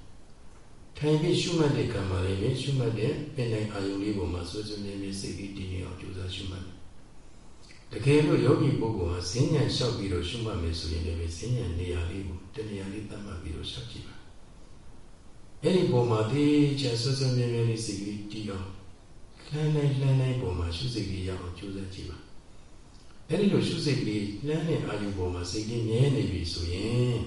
ထိုင်ပြီးရှုမှတ်တဲ့ကံမှာလည်းရှုမှတ်တဲ့ပင်တိုင်းအာယုလေးပေါ်မှာစွစွမြဲမြဲစိတ်ကြီးတည်နေအောင်ကြိုးစားရှုမှတ်တကယ်လို့ယောဂီပုဂ္ဂိုလ်ဟာဈဉ္ညာလျှောက်ပြီးတော့ရှုမှတ်မယ်ဆိုရင်လည်းဈဉ္ညာနေရာလေးကိုတနေရာလေးသတ်မှတ်ပြီးတော့လျှောက်ကြည့်ပါအဲ့ဒီပုံမှာဒီချာစွစွမြဲမြဲလေးစိတ်ကြီးတည်အောင်လှမ်းလိုက်လှမ်းလိုက်ပုံမှာရှုစိတ်ကြီးရအောင်ကြိုးစားကြည့်ပါအဲ့ဒီလိုရှုစိတ်ကလေးလှမ်းတဲ့အာယုပုံမှာစိတ်ကြီးမြဲနေပြီဆိုရင်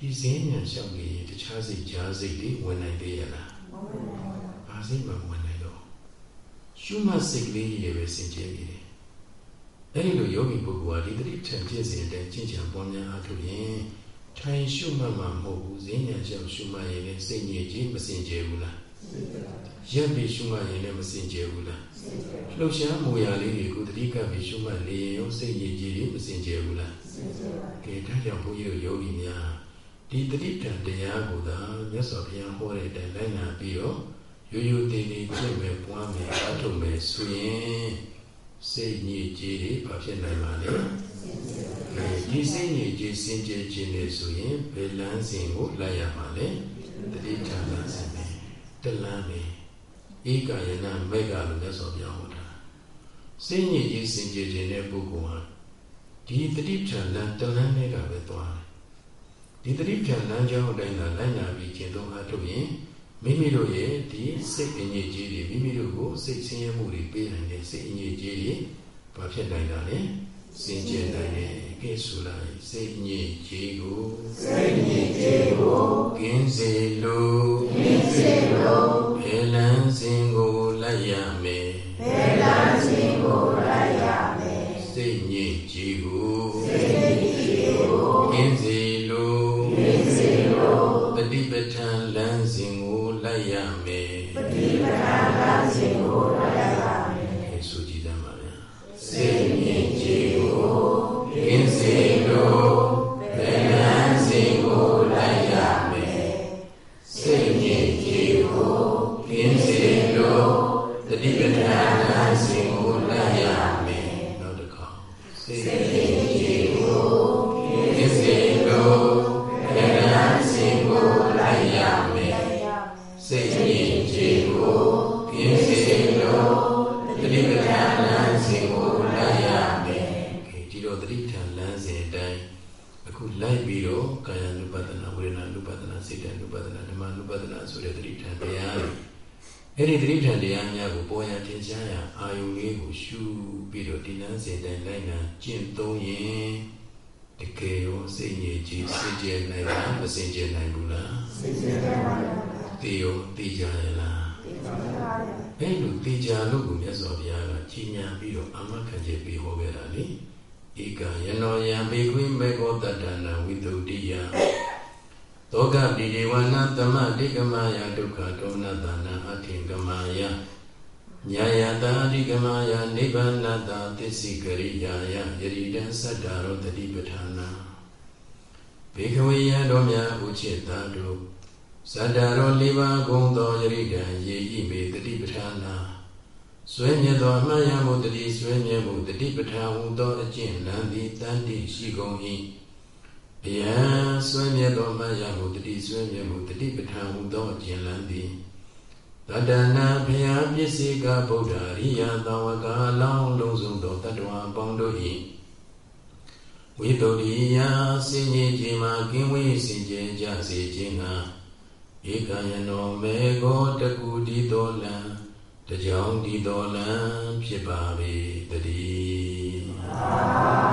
ဒီဈဉ္ညာလျှောက်နေရင်တခြားစိတ်ကြားစိတ်တွေဝင်နိုင်သေးရလားမဝင်နိုင်ပါဘူး။ဘာစိတ်မှဝင်နိုင်တော့ရှုမှတ်စိတ်ကလေးကြီးပဲစင်ကြယ်နေတယ်။အဲဒီလိုယောဂီပုဂ္ဂိုလ်ဟာဒီတတိထံပြည့်စင်တဲ့ကျင့်ကြံပွားများအားထုတ်ရင်ထိုင်ရှုမှတ်မှမဟုတ်ဘူးဈဉ္ညာလျှောက်ရှုမှတ်ရင်လည်းစိတ်ငြိမ်ခြင်းမစင်ကြယ်ဘူးလား။ရပ်ပြီးရှုမှတ်ရင်လည်းမစင်ကြယ်ဘူးလား။လှုပ်ရှားမှုရာလေးတွေကိုတတိကပ်ပြီးရှုမှတ်လေရောစိတ်ငြိမ်ခြင်းတွေမစင်ကြယ်ဘူးလား။ကဲဒါကြောင့်ဘုန်းကြီးတို့ယောဂီများ ဒီတတိတံတရားကိုသာမြတ်စွာဘုရားဟောတဲ့အတိုင်းလိုက်နာပြီးတော့ရိုးရိုးတည်တည်ကျင့်မယ်ပွားမယ်အထုတ်မယ်ဆိုရင်စိတ်ညစ်ကြေးတွေဘာဖြစ်နိုင်ပါလဲဒီစိတ်ညစ်ကြေးစင်ကြယ်ခြင်းလေဆိုရင်ဘယ်လမ်းစဉ်ကိုလိုက်ရမှာလဲတတိတံလမ်းစဉ်ပဲတလမ်းပဲဧကယနာမေကလို့မြတ်စွာဘုရားဟောတာစိတ်ညစ်ကြေးစင်ကြယ်ခြင်းတဲ့ပုဂ္ဂိုလ်ဟာဒီတတိတံလမ်းတလမ်းနဲ့ကပဲသွားတယ် ဒီတတိပ္ပံလမ်းကြောင်းအတိုင်းသာလိုက်နာပြီးကျင့်သုံးအားထုတ်ရင်မိမိတို့ရဲ့ဒီစိတ်အငြိကြီးတွေမိမိတို့ကိုစိတ်ဆင်းရဲမှုတွေပေးနိုင်တဲ့စိတ်အငြိကြီးတွေဘာဖြစ်နိုင်တာလဲစင်ကြယ်နိုင်တယ်ကဲဆိုလိုက်စိတ်ညစ်ကြီးကိုစိတ်ညစ်ကြီးကိုကင်းစေလို့ကင်းစေလို့ဘယ်လန်းစဉ်ကိုလိုက်ရမယ်ဘယ် ယဒုက္ခဒေါနတနာအထင်ကမယညာယတာတိကမယနိဗ္ဗာနတာသစ္စိကရိယာယယရိတံသတ္တရောတတိပဋ္ဌာနာဘေခဝေယံတော်မြတ်ဥจิตတာတို့ဇန္တာရောလေးပါးကုံသောယရိကံယေဤမေတတိပဋ္ဌာနာဆွေမြတ်သောအမှန်ရမှုတတိဆွေမြတ်မှုတတိပဋ္ဌာန်ဟူသောအကျင့်လမ်းသည်တန်တိရှိကုန်၏ အယံဆွေမြတ်သောအမှန်ရမှုတတိဆွေမြတ်မှုတတိပဋ္ဌာန်ဟူသောအကျင့်လမ်းသည်တတနာဘုရားပစ္စည်းကဗုဒ္ဓရိယသာဝကအလောင်းလုံးစုံသောတတ္တဝါပေါင်းတို့၏ဝိတုဒ္ဓိယစင်ကြီးခြင်းမှာကင်းဝေးစင်ကြယ်ကြစေခြင်းငှာဧကယနောမေကိုတကူဒီတော်လံတကြောင်ဒီတော်လံဖြစ်ပါပေတည်း